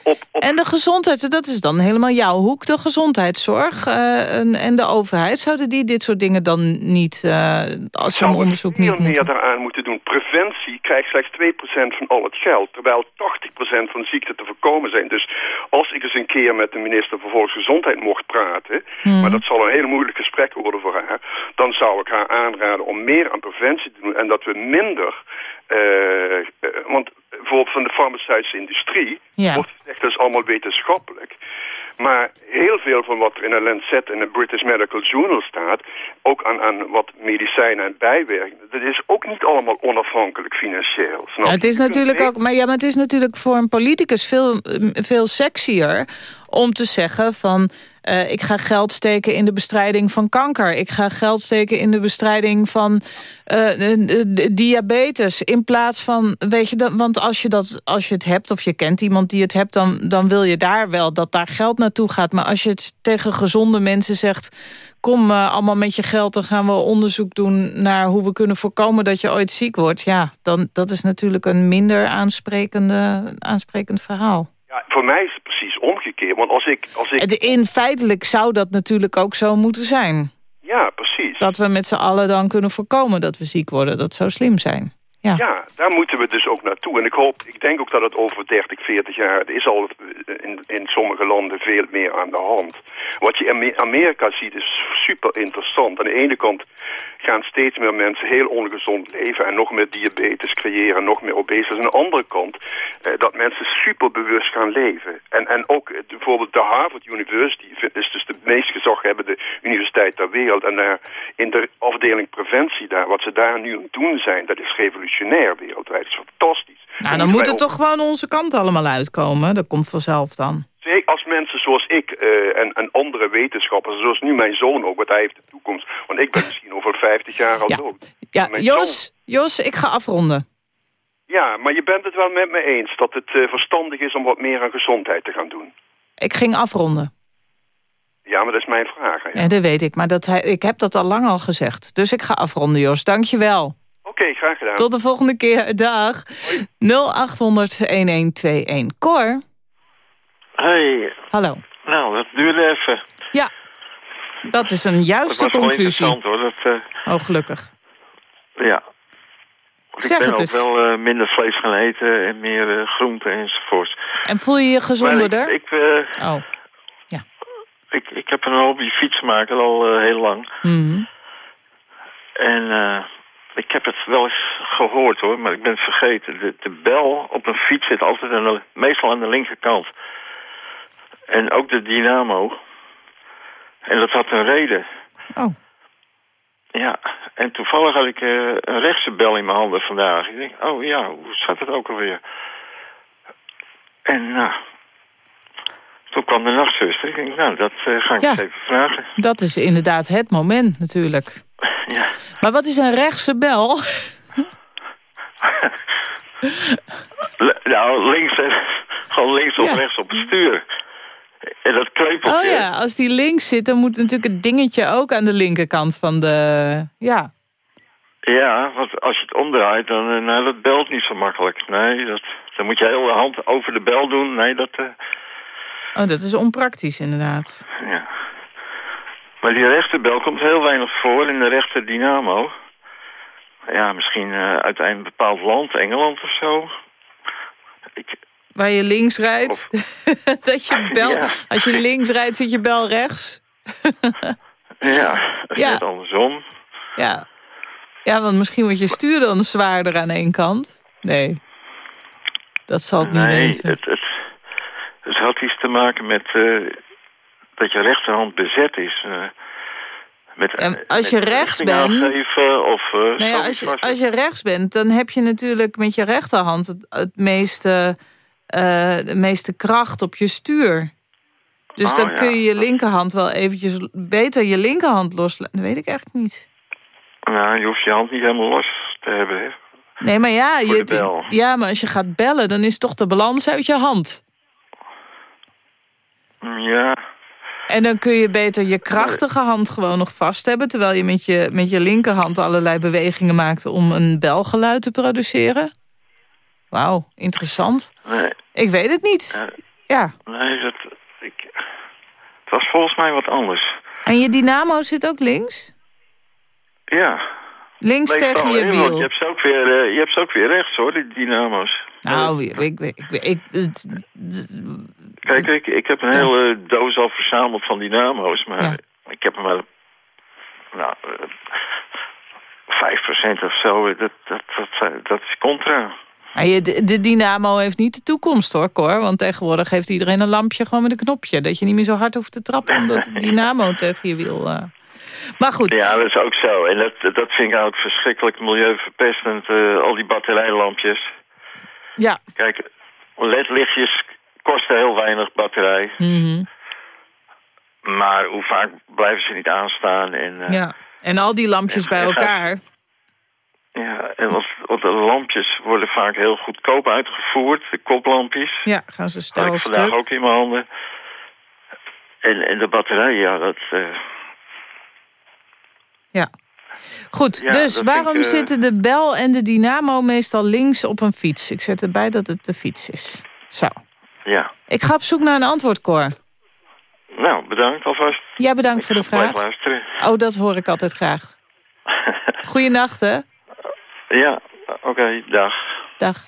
op, op En de gezondheid, dat is dan helemaal jouw hoek. De gezondheidszorg eh, en, en de overheid. Zouden die dit soort dingen dan niet, eh, als ze een zou onderzoek niet meer moeten... daaraan moeten doen. Preventie krijgt slechts 2% van al het geld, terwijl 80% van ziekten te voorkomen zijn. Dus als ik eens een keer met de minister van Volksgezondheid mocht praten, Mhm. maar dat zal een hele moeilijk gesprek worden voor haar, dan zou ik haar aanraden om meer aan preventie te doen en dat we minder, eh, eh, want bijvoorbeeld van de farmaceutische industrie Ja. wordt gezegd dat is allemaal wetenschappelijk. Maar heel veel van wat er in de Lancet en de British Medical Journal staat, ook aan, aan wat medicijnen en bijwerkingen, dat is ook niet allemaal onafhankelijk financieel. Snap Ja, je? het is natuurlijk ook, maar ja, maar het is natuurlijk voor een politicus veel, veel sexier om te zeggen van eh, ik ga geld steken in de bestrijding van kanker. Ik ga geld steken in de bestrijding van eh, de diabetes. In plaats van, weet je, dat, want als je, dat, als je het hebt of je kent iemand die het hebt, dan, dan wil je daar wel dat daar geld naartoe gaat. Maar als je het tegen gezonde mensen zegt, kom eh, allemaal met je geld, dan gaan we onderzoek doen naar hoe we kunnen voorkomen dat je ooit ziek wordt. Ja, dan, dat is natuurlijk een minder aansprekende, aansprekend verhaal. Ja, voor mij is omgekeerd. Want als ik, als ik En In feitelijk zou dat natuurlijk ook zo moeten zijn. ja, precies. Dat we met z'n allen dan kunnen voorkomen dat we ziek worden. Dat zou slim zijn. Ja. Ja, daar moeten we dus ook naartoe. En ik hoop, ik denk ook dat het over 30, 40 jaar, er is al in, in sommige landen veel meer aan de hand. Wat je in Amerika ziet is super interessant. Aan de ene kant gaan steeds meer mensen heel ongezond leven en nog meer diabetes creëren, nog meer obesitas. Aan de andere kant eh, dat mensen super bewust gaan leven. En, en ook bijvoorbeeld de Harvard University is dus de meest gezaghebbende universiteit ter wereld. En daar in de afdeling preventie daar, wat ze daar nu aan doen zijn, dat is revolutionair wereldwijd. Dat is fantastisch. Nou, dan moet het toch gewoon onze kant allemaal uitkomen. Dat komt vanzelf dan. Als mensen zoals ik eh, en, en andere wetenschappers, zoals nu mijn zoon ook, want hij heeft de toekomst. Want ik ben misschien over 50 jaar al Ja. dood. Ja, Mijn Jos, Jos, ik ga afronden. Ja, maar je bent het wel met me eens dat het eh, verstandig is om wat meer aan gezondheid te gaan doen. Ik ging afronden. Ja, maar dat is mijn vraag. Ja, dat weet ik, maar dat, ik heb dat al lang al gezegd. Dus ik ga afronden, Jos. Dank je wel. Oké, graag gedaan. Tot de volgende keer. Dag. 0800-1121. Cor, Hey, hallo. nou, dat duurde even. Ja, dat is een Dat juiste was wel conclusie. interessant hoor. Dat, eh, Oh, gelukkig. ja. Ik Zeg ben het ook wel eh, minder vlees gaan eten en meer eh, groenten enzovoort. En voel je je gezonderder? Ik, ik, eh, Oh, ik, ik heb een hobby fiets maken al eh, heel lang. mhm. En eh, ik heb het wel eens gehoord hoor, maar ik ben het vergeten. De, de bel op een fiets zit altijd aan de, meestal aan de linkerkant. En ook de dynamo. En dat had een reden. Oh. Ja, en toevallig had ik eh, een rechtse bel in mijn handen vandaag. Ik denk, oh ja, hoe zat het ook alweer? En nou, toen kwam de nachtzuster. Ik denk, nou, dat eh, ga ik Ja. eens even vragen. Dat is inderdaad het moment natuurlijk. Ja. Maar wat is een rechtse bel? Nou, links, en, gewoon links of Ja. rechts op het stuur. En dat kreupeltje... Oh ja, als die links zit, dan moet natuurlijk het dingetje ook aan de linkerkant van de... Ja, Ja, want als je het omdraait, dan eh, nou, dat belt niet zo makkelijk. Nee, dat, dan moet je heel de hand over de bel doen. Nee, dat... eh, oh, dat is onpraktisch inderdaad. ja. Maar die rechterbel komt heel weinig voor in de rechter dynamo. Ja, misschien eh, uit een bepaald land, Engeland of zo. Ik, Waar je links rijdt, dat je bel... Ja. Als je links rijdt, zit je bel rechts. ja, is Ja. andersom. Ja. ja, want misschien wordt je stuur dan zwaarder aan één kant. Nee, dat zal het niet Nee, wezen. het, het, het had iets te maken met eh, dat je rechterhand bezet is. eh, met, Ja, als je rechts bent- of eh, Nou ja, als, je, als je rechts bent, dan heb je natuurlijk met je rechterhand het, het meeste, eh, de meeste kracht op je stuur. Dus Oh, dan ja. kun je je linkerhand wel eventjes beter je linkerhand loslaten. Dat weet ik eigenlijk niet. Nou, je hoeft je hand niet helemaal los te hebben. Hè? Nee, maar ja, je, ja, maar als je gaat bellen, dan is toch de balans uit je hand. Ja, En dan kun je beter je krachtige hand gewoon nog vast hebben... terwijl je met je, met je linkerhand allerlei bewegingen maakt... om een belgeluid te produceren. Wauw, interessant. nee, Ik weet het niet. Ja. nee dat, ik, het was volgens mij wat anders. En je dynamo zit ook links? Ja. Links tegen je wiel. Je hebt, ze ook weer, eh, je hebt ze ook weer rechts, hoor, die dynamo's. Nou, ik, ik, ik, ik, Kijk, ik, ik heb een hele doos al verzameld van dynamo's, maar Ja. ik heb er maar nou, eh, 5% of zo. Dat, dat, dat, dat is contra. De, de dynamo heeft niet de toekomst hoor, Cor. Want tegenwoordig heeft iedereen een lampje gewoon met een knopje. Dat je niet meer zo hard hoeft te trappen omdat de dynamo tegen je wiel... eh. Maar goed, Ja, dat is ook zo. En dat, dat vind ik ook verschrikkelijk milieuverpestend, eh, al die batterijlampjes. ja. Kijk, LED-lichtjes kosten heel weinig batterij. Mhm. Maar hoe vaak blijven ze niet aanstaan? En, eh, ja. En al die lampjes En- bij en gaat- elkaar. Ja, en want, want de lampjes worden vaak heel goedkoop uitgevoerd. De koplampjes. Ja, gaan ze Had stel ik vandaag ook in mijn handen. En, en de batterij, ja, dat... eh, Ja. Goed, Ja, dus waarom ik, eh, zitten de bel en de dynamo meestal links op een fiets? Ik zet erbij dat het de fiets is. Zo. Ja. Ik ga op zoek naar een antwoord, Cor. Nou, bedankt alvast. Jij bedankt voor de vraag. luisteren. Oh, dat hoor ik altijd graag. Goeienacht, hè? Ja, oké, dag. Dag.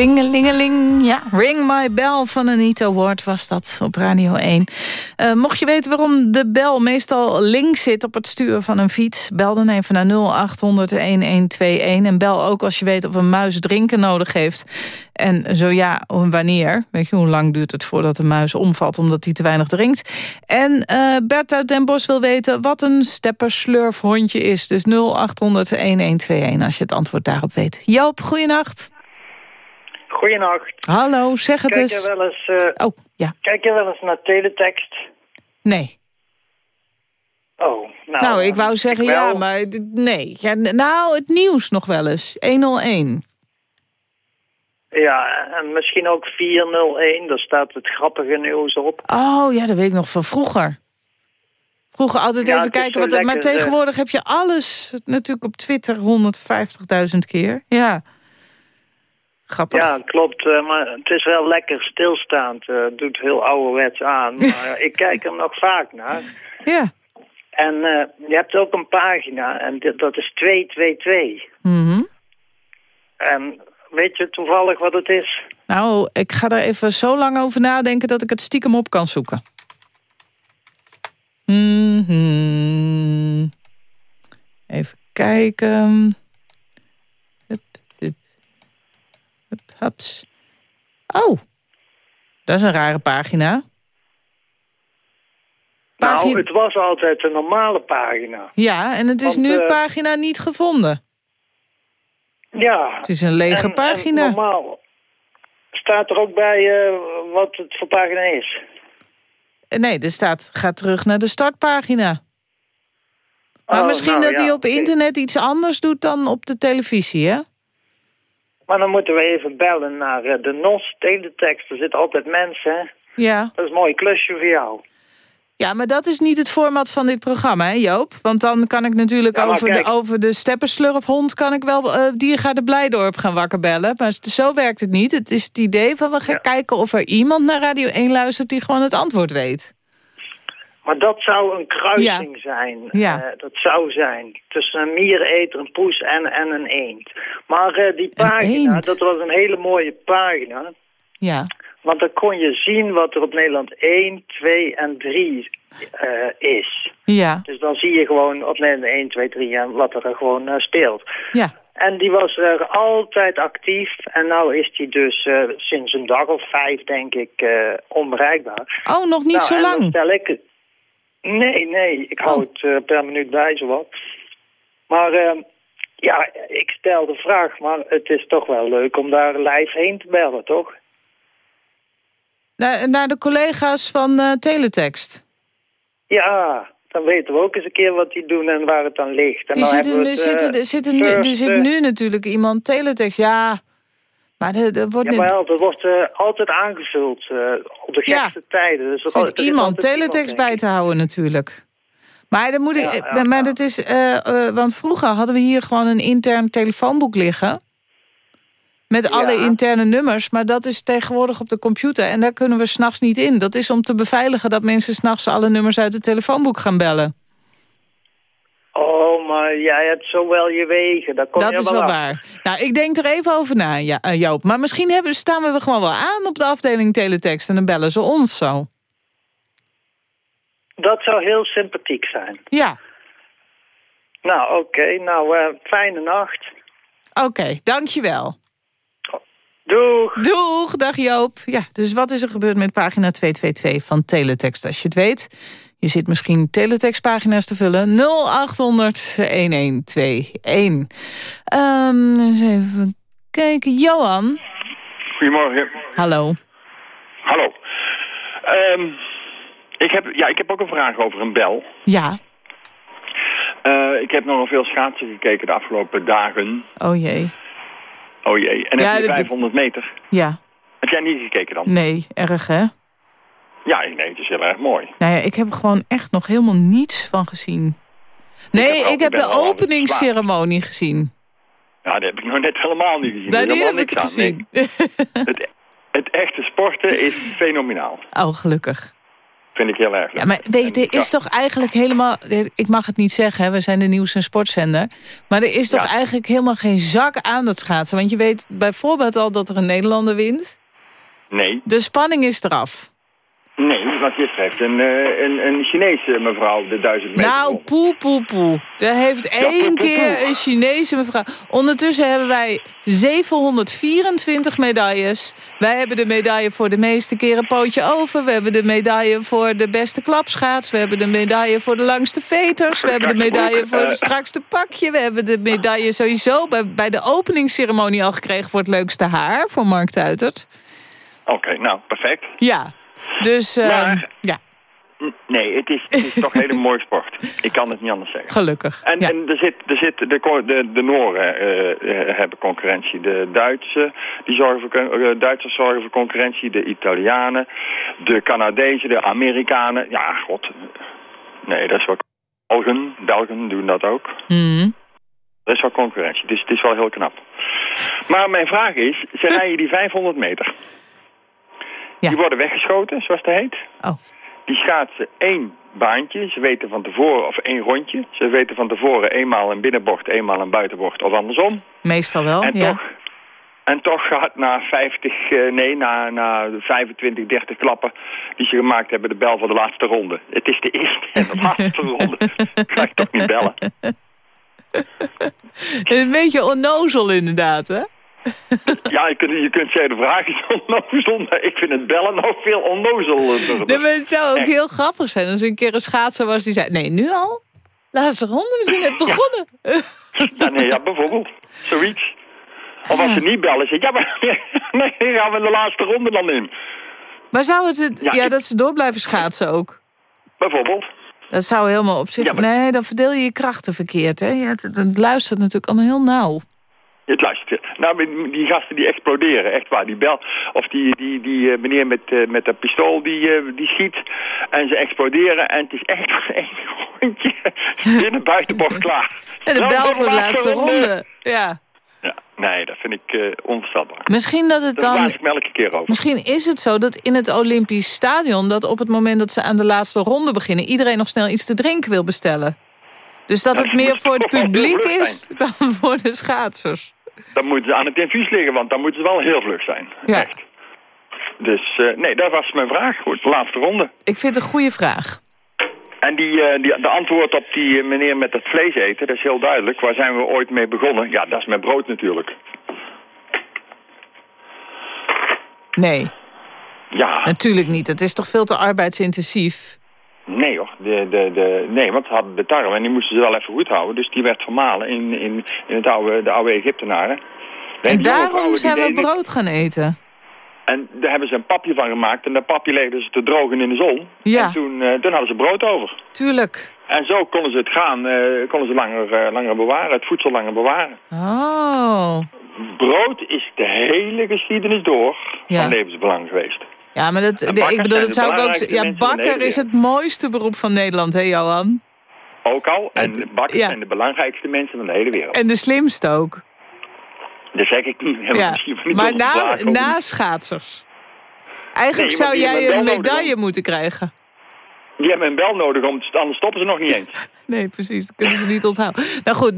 Tingelingeling, ja. Ring My Bell van Anita Ward was dat op Radio 1. Eh, mocht je weten waarom de bel meestal links zit op het stuur van een fiets... bel dan even naar 0800-1121. En bel ook als je weet of een muis drinken nodig heeft. En zo ja, wanneer. Weet je, hoe lang duurt het voordat een muis omvalt omdat hij te weinig drinkt. En eh, Bert Den Bosch wil weten wat een stepperslurfhondje is. Dus 0800-1121 als je het antwoord daarop weet. Joop, goeienacht. Goeienacht. Hallo, zeg het Kijk eens. je wel eens, eh, Oh, ja. Kijk je wel eens naar teletext? Nee. Oh, nou... Nou, ik wou zeggen ik ja, maar nee. Ja, nou, het nieuws nog wel eens. 101. Ja, en misschien ook 401, daar staat het grappige nieuws op. Oh, ja, dat weet ik nog van vroeger. Vroeger altijd Ja, even kijken. Wat, maar lekker, eh. tegenwoordig heb je alles natuurlijk op Twitter 150.000 keer. Ja. Grappig. Ja, klopt, eh, maar het is wel lekker stilstaand. eh, Het doet heel ouderwets aan, maar ik kijk er nog vaak naar. Ja. En eh, je hebt ook een pagina, en dit- dat is 222. Mhm. En weet je toevallig wat het is? Nou, ik ga er even zo lang over nadenken dat ik het stiekem op kan zoeken. Mhm. Even kijken. Oh, dat is een rare pagina. Nou, het was altijd een normale pagina. Ja, en het is Want, nu eh, pagina niet gevonden. Ja. Het is een lege En- pagina. En normaal staat er ook bij eh, wat het voor pagina is. Eh, Nee, er staat, ga terug naar de startpagina. Maar Oh, misschien nou dat hij op internet iets anders doet dan op de televisie, hè? Maar dan moeten we even bellen naar eh, de NOS teletext. Er zitten altijd mensen, hè? Ja. Dat is een mooi klusje voor jou. Ja, maar dat is niet het format van dit programma, hè Joop? Want dan kan ik natuurlijk Ja, over, de, over de stepperslurfhond... kan ik wel eh Diergaarde Blijdorp gaan wakker bellen. Maar zo werkt het niet. Het is het idee van we gaan kijken of er iemand naar Radio 1 luistert... die gewoon het antwoord weet. Maar dat zou een kruising zijn. Ja. Eh, dat zou zijn. Tussen een miereneter, een poes en, en een eend. Maar eh, die pagina, dat was een hele mooie pagina. Ja. Want dan kon je zien wat er op Nederland 1, 2 en 3 eh, is. Ja. Dus dan zie je gewoon op Nederland 1, 2, 3 en wat er gewoon speelt. Ja. En die was er altijd actief. En nou is die dus sinds een dag of vijf, denk ik, onbereikbaar. Oh, nog niet Nou, zo en dan lang. stel ik. Nee, nee, ik hou Oh. het eh, per minuut bij, zowat. Maar eh, ja, ik stel de vraag, maar het is toch wel leuk om daar live heen te bellen, toch? Naar, naar de collega's van eh, Teletext. Ja, dan weten we ook eens een keer wat die doen en waar het dan ligt. En Die dan zitten, er, het, eh, er, zitten nu, er first, zit nu natuurlijk iemand Teletext. Ja, maar er, er wordt Ja, maar ja, dat wordt eh, altijd aangevuld eh, op de Ja. gekste tijden. Dus er, er is iemand teletext bij te houden natuurlijk. Maar dan moet ik, Ja, ja, maar dat is, eh, want vroeger hadden we hier gewoon een intern telefoonboek liggen. Met alle interne nummers, maar dat is tegenwoordig op de computer. En daar kunnen we s'nachts niet in. Dat is om te beveiligen dat mensen s'nachts alle nummers uit het telefoonboek gaan bellen. Oh, maar jij hebt zo wel je wegen. Dat je is wel af. waar. Nou, ik denk er even over na, ja, eh, Joop. Maar misschien hebben, staan we er gewoon wel aan op de afdeling teletext. En dan bellen ze ons zo. Dat zou heel sympathiek zijn. Ja, Nou, oké. Nou, eh, fijne nacht. oké, dankjewel. Doeg. Doeg, dag Joop. Ja, dus wat is er gebeurd met pagina 222 van Teletext? Als je het weet, je zit misschien teletextpagina's te vullen. 0800 1121. Ehm, eens even kijken. Johan. Goedemorgen. Hallo. Hallo. Ehm, ik, heb, ja, ik heb ook een vraag over een bel. Ja. Eh, ik heb nogal veel schaatsen gekeken de afgelopen dagen. Oh jee. Oh jee. En Ja, heb je dat- 500 meter? Ja. Heb jij niet gekeken dan? Nee, erg hè? Ja, nee, het is heel erg mooi. Nou ja, ik heb er gewoon echt nog helemaal niets van gezien. Nee, heb ik heb, ik de er aan openingsceremonie gezien. Ja, dat heb ik nog net helemaal niet gezien. Nou, heb helemaal ik niks aan. Nee. gezien. het, het echte sporten is fenomenaal. Oh, gelukkig. Vind ik heel erg leuk. Ja, maar weet je, er is toch eigenlijk helemaal... Ik mag het niet zeggen, hè, we zijn de nieuws- en sportzender. Maar er is toch Ja. eigenlijk helemaal geen zak aan dat schaatsen. Want je weet bijvoorbeeld al dat er een Nederlander wint. Nee, De spanning is eraf. Nee, want gisteren heeft een, eh, een, een Chinese mevrouw de duizend meter Nou, poe, poe, poe. Er heeft één poe, keer poe. een Chinese mevrouw. Ondertussen hebben wij 724 medailles. Wij hebben de medaille voor de meeste keren pootje over. We hebben de medaille voor de beste klapschaats. We hebben de medaille voor de langste veters. We hebben de medaille voor het strakste pakje. We hebben de medaille sowieso bij, bij de openingsceremonie al gekregen... voor het leukste haar, voor Mark Tuitert. Oké, nou, perfect. Ja, dus Maar- ja, N- Nee, het is, het is toch een hele mooie sport. Ik kan het niet anders zeggen. gelukkig. En, ja. en er zit, er zit de, de, de Nooren eh, eh, hebben concurrentie. De Duitse, die zorgen voor, eh, Duitsers zorgen voor concurrentie. De Italianen, de Canadezen, de Amerikanen. Ja, god. Nee, dat is wel... Belgen, Belgen doen dat ook. Mhm. Er is wel concurrentie, dus het is wel heel knap. Maar mijn vraag is, ze rijden die 500 meter. Die worden weggeschoten, zoals dat heet. Oh. Die schaatsen één baantje. Ze weten van tevoren, of één rondje. Ze weten van tevoren eenmaal een binnenbocht, eenmaal een buitenbocht of andersom. Meestal wel, En ja. toch, en toch gaat na 50, eh, nee, na, na 25, 30 klappen die ze gemaakt hebben, de bel voor de laatste ronde. Het is de eerste en de laatste ronde. Ga ik toch niet bellen? Een beetje onnozel inderdaad, hè? Ja, je kunt, je kunt zeggen, de vraag is onnozel, maar ik vind het bellen nog veel onnozelder. Nee, maar het zou ook Echt. heel grappig zijn als een keer een schaatser was die zei... Nee, nu al? Laatste ronde, we zijn net begonnen. Ja, nee, ja, bijvoorbeeld. Zoiets. Of als ze niet bellen, zeg ja, maar nee, gaan we de laatste ronde dan in. Maar zou het... het- Ja, ja, ik- dat ze door blijven schaatsen ook. Bijvoorbeeld. Dat zou helemaal op zich... Ja, maar- Nee, dan verdeel je je krachten verkeerd, hè? Ja, het, het luistert natuurlijk allemaal heel nauw. Het luistert. Nou, die gasten die exploderen, echt waar. Die bel, of die, die, die eh, meneer met, eh, met dat pistool die, eh, die schiet en ze exploderen. En het is echt één rondje binnen buitenbocht klaar. En de bel voor de laatste ronde. Ja. Ja, nee, dat vind ik eh onverstaanbaar. Misschien dat het dan... ik me elke keer over. Misschien is het zo dat in het Olympisch stadion... dat op het moment dat ze aan de laatste ronde beginnen... iedereen nog snel iets te drinken wil bestellen. Dus dat het meer voor het publiek is dan voor de schaatsers. Dan moeten ze aan het infuus liggen, want dan moeten ze wel heel vlug zijn. Ja. Echt. Dus eh, nee, dat was mijn vraag. Goed, laatste ronde. Ik vind het een goede vraag. En die, eh, die, de antwoord op die eh, meneer met het vlees eten, dat is heel duidelijk. Waar zijn we ooit mee begonnen? Ja, dat is met brood natuurlijk. Nee, Ja, natuurlijk niet. Het is toch veel te arbeidsintensief. Nee hoor. De, de, de, nee, want ze hadden de tarwe en die moesten ze wel even goed houden. Dus die werd vermalen in, in, in het oude, de oude Egyptenaren. En daarom zijn we brood gaan eten. En daar hebben ze een papje van gemaakt. En dat papje legden ze te drogen in de zon. Ja. En toen, eh, toen hadden ze brood over. Tuurlijk. En zo konden ze het gaan, eh, konden ze langer, eh, langer bewaren, het voedsel langer bewaren. Oh. Brood is de hele geschiedenis door Ja. van levensbelang geweest. Ja, maar dat, de- ik bedoel, dat zou ik ook. Ja, bakker is het mooiste beroep van Nederland, hè Johan? Ook al. En de bakkers ja. zijn de belangrijkste mensen van de hele wereld. En de slimste ook. Dat zeg ik niet. Ja. niet Maar na, na schaatsers. Eigenlijk Nee, zou jij een medaille moeten krijgen. Die hebben een bel nodig, om, anders stoppen ze nog niet eens. Nee, precies. Dat kunnen ze niet onthouden. Nou goed, 0800-1121.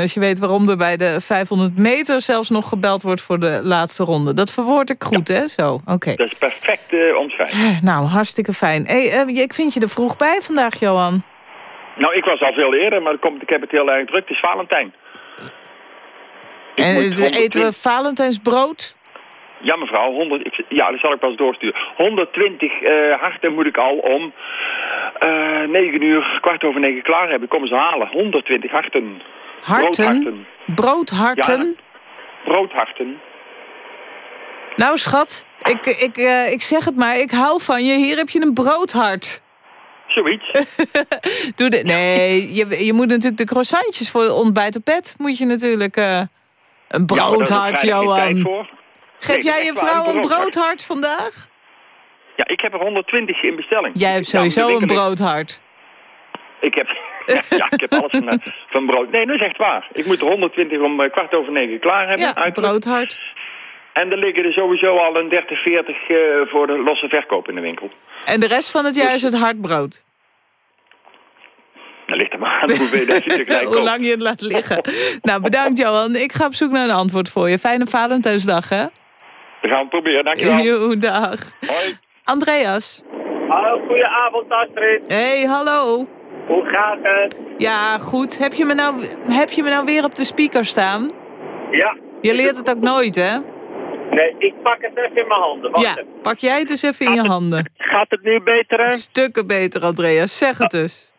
Als je weet waarom er bij de 500 meter zelfs nog gebeld wordt voor de laatste ronde. Dat verwoord ik goed, hè? Zo, oké. Dat is perfect eh omschrijving. Nou, hartstikke fijn. Hey, eh, ik vind je er vroeg bij vandaag, Johan. Nou, ik was al veel eerder, maar ik heb het heel erg druk. Het is Valentijn. Ik En moet 120 eten we Valentijnsbrood? Ja, mevrouw. 100, ik, ja, dat zal ik pas doorsturen. 120 eh, harten moet ik al om eh 9 uur, kwart over 9 klaar hebben. Komen ze halen. 120 harten. Harten? Broodharten. Broodharten? Ja. Broodharten. Nou, schat, ik, ik, eh, ik zeg het maar. Ik hou van je. Hier heb je een broodhart. Zoiets. Doe de, nee, je, je moet natuurlijk de croissantjes voor ontbijt op bed. Moet je natuurlijk een Ja, broodhart, tijd Johan. Geef dat jij je vrouw een broodhart. vandaag? Ja, ik heb er 120 in bestelling. Jij hebt Ja, sowieso een broodhart. Ik heb, ja, ik heb alles van, van brood. Nee, dat is echt waar. Ik moet er 120 om eh, kwart over negen klaar hebben. Ja, uiterlijk. broodhart. En er liggen er sowieso al een 30, 40 eh, voor de losse verkoop in de winkel. En de rest van het jaar is het hardbrood. Dat ligt er maar aan je tegelijk Hoe lang je het laat liggen. nou, bedankt Johan. Ik ga op zoek naar een antwoord voor je. Fijne Valentijnsdag, hè? We gaan het proberen, dankjewel. Jo, dag. Hoi. Andreas. Hallo, goedenavond Astrid. Hey, hallo. Hoe gaat het? Ja, goed. Heb je me nou, heb je me nou weer op de speaker staan? Ja. Je leert het ook nooit, hè? Nee, ik pak het even in mijn handen. Wacht Ja, even. pak jij het eens even in je handen. Gaat het nu beter? hè? Stukken beter, Andreas. Zeg het eens.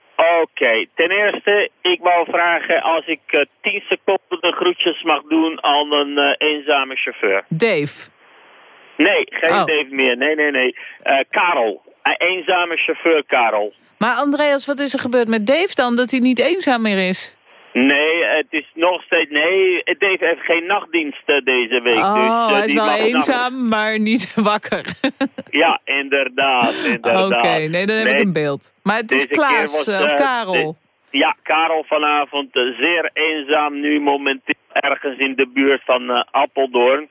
Oké, ten eerste, ik wou vragen als ik eh, 10 seconden de groetjes mag doen aan een eh, eenzame chauffeur. Dave. Nee, geen Oh. Dave meer. Nee, nee, nee. Eh, Karel. Een eenzame chauffeur, Karel. Maar Andreas, wat is er gebeurd met Dave dan? Dat hij niet eenzaam meer is? Nee, het is nog steeds... Nee, Dave heeft geen nachtdiensten deze week. Oh, dus, eh, hij is wel eenzaam, maar niet wakker. Ja, inderdaad, inderdaad. Oké, nee, dan heb ik een beeld. Maar het is Deze Klaas was, eh, of eh, Karel. ja, Karel vanavond eh, zeer eenzaam nu momenteel ergens in de buurt van eh, Appeldoorn.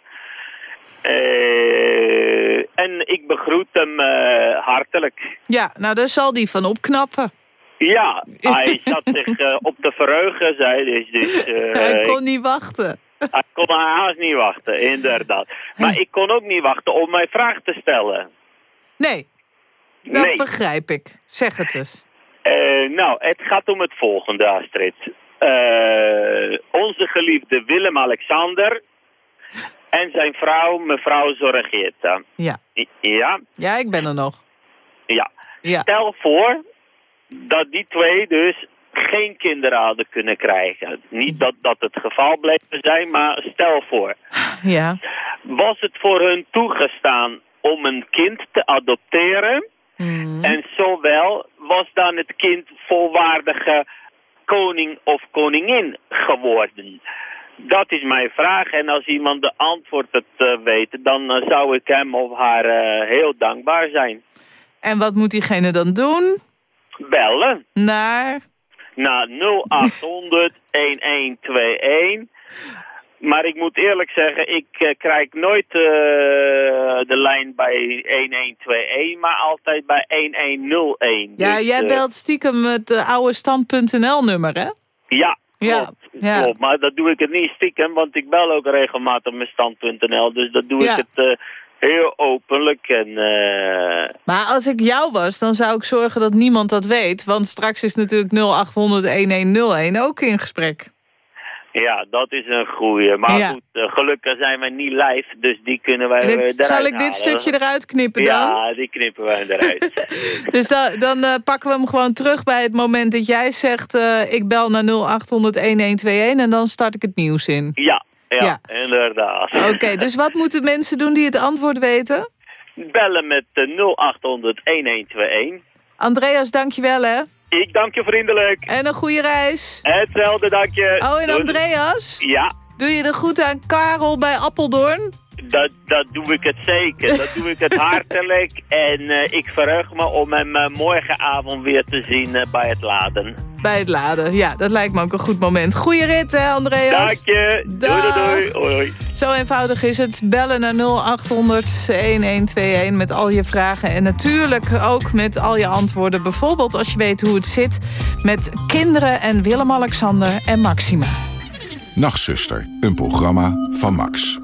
Eh, en ik begroet hem eh, hartelijk. Ja, nou daar zal die van opknappen. Ja, hij zat zich eh, op te verheugen, zei dus. dus hij kon niet wachten. hij kon haast niet wachten, inderdaad. Maar ik kon ook niet wachten om mijn vraag te stellen. Nee, dat Nee. begrijp ik. Zeg het eens. Nou, het gaat om het volgende, Astrid. Onze geliefde Willem-Alexander en zijn vrouw, mevrouw Zorregeerta. Ja. Ja, Ja, ik ben er nog. ja. Ja. Stel voor dat die twee dus geen kinderen hadden kunnen krijgen. Niet dat dat het geval bleef te zijn, maar stel voor. Ja. Was het voor hun toegestaan om een kind te adopteren? Mhm. En zowel was dan het kind volwaardige koning of koningin geworden? Dat is mijn vraag. En als iemand de antwoord het eh, weet, dan eh, zou ik hem of haar eh, heel dankbaar zijn. En wat moet diegene dan doen? Bellen Naar... naar 0800 1121. Maar ik moet eerlijk zeggen, ik krijg nooit de lijn bij 1121, maar altijd bij 1101. Ja, Dus, jij belt stiekem het eh, oude stand.nl nummer, hè? Ja, Ja, klopt. ja. klopt. Maar dat doe ik het niet stiekem, want ik bel ook regelmatig met stand.nl. Dus dat doe Ja. ik het eh, heel openlijk. En, eh, Maar als ik jou was, dan zou ik zorgen dat niemand dat weet. Want straks is natuurlijk 0800-1101 ook in gesprek. Ja, dat is een goeie. Maar Ja. goed, eh, gelukkig zijn wij niet live, dus die kunnen wij ik- eruit zal ik dit halen. stukje eruit knippen dan? Ja, die knippen wij eruit. Dus da- dan eh, pakken we hem gewoon terug bij het moment dat jij zegt... eh, ik bel naar 0800-1121 en dan start ik het nieuws in. ja, ja, Ja. inderdaad. Oké, dus wat moeten mensen doen die het antwoord weten? Bellen met eh, 0800 1121. Andreas, dankjewel hè. Ik dank je vriendelijk. En een goede reis. Hetzelfde, dank je. Oh, en. Andreas? Ja, Doe je de groet aan Karel bij Appeldoorn? Dat, dat doe ik het zeker. Dat doe ik het hartelijk. En eh, ik verheug me om hem eh, morgenavond weer te zien eh, bij het laden. Bij het laden, ja, dat lijkt me ook een goed moment. Goeie rit hè, Andreas? Dank je. Doei, doei, doei. Hoi, hoi. Zo eenvoudig is het. Bellen naar 0800-1121 met al je vragen. En natuurlijk ook met al je antwoorden. Bijvoorbeeld als je weet hoe het zit met kinderen en Willem-Alexander en Maxima. Nachtzuster, een programma van Max.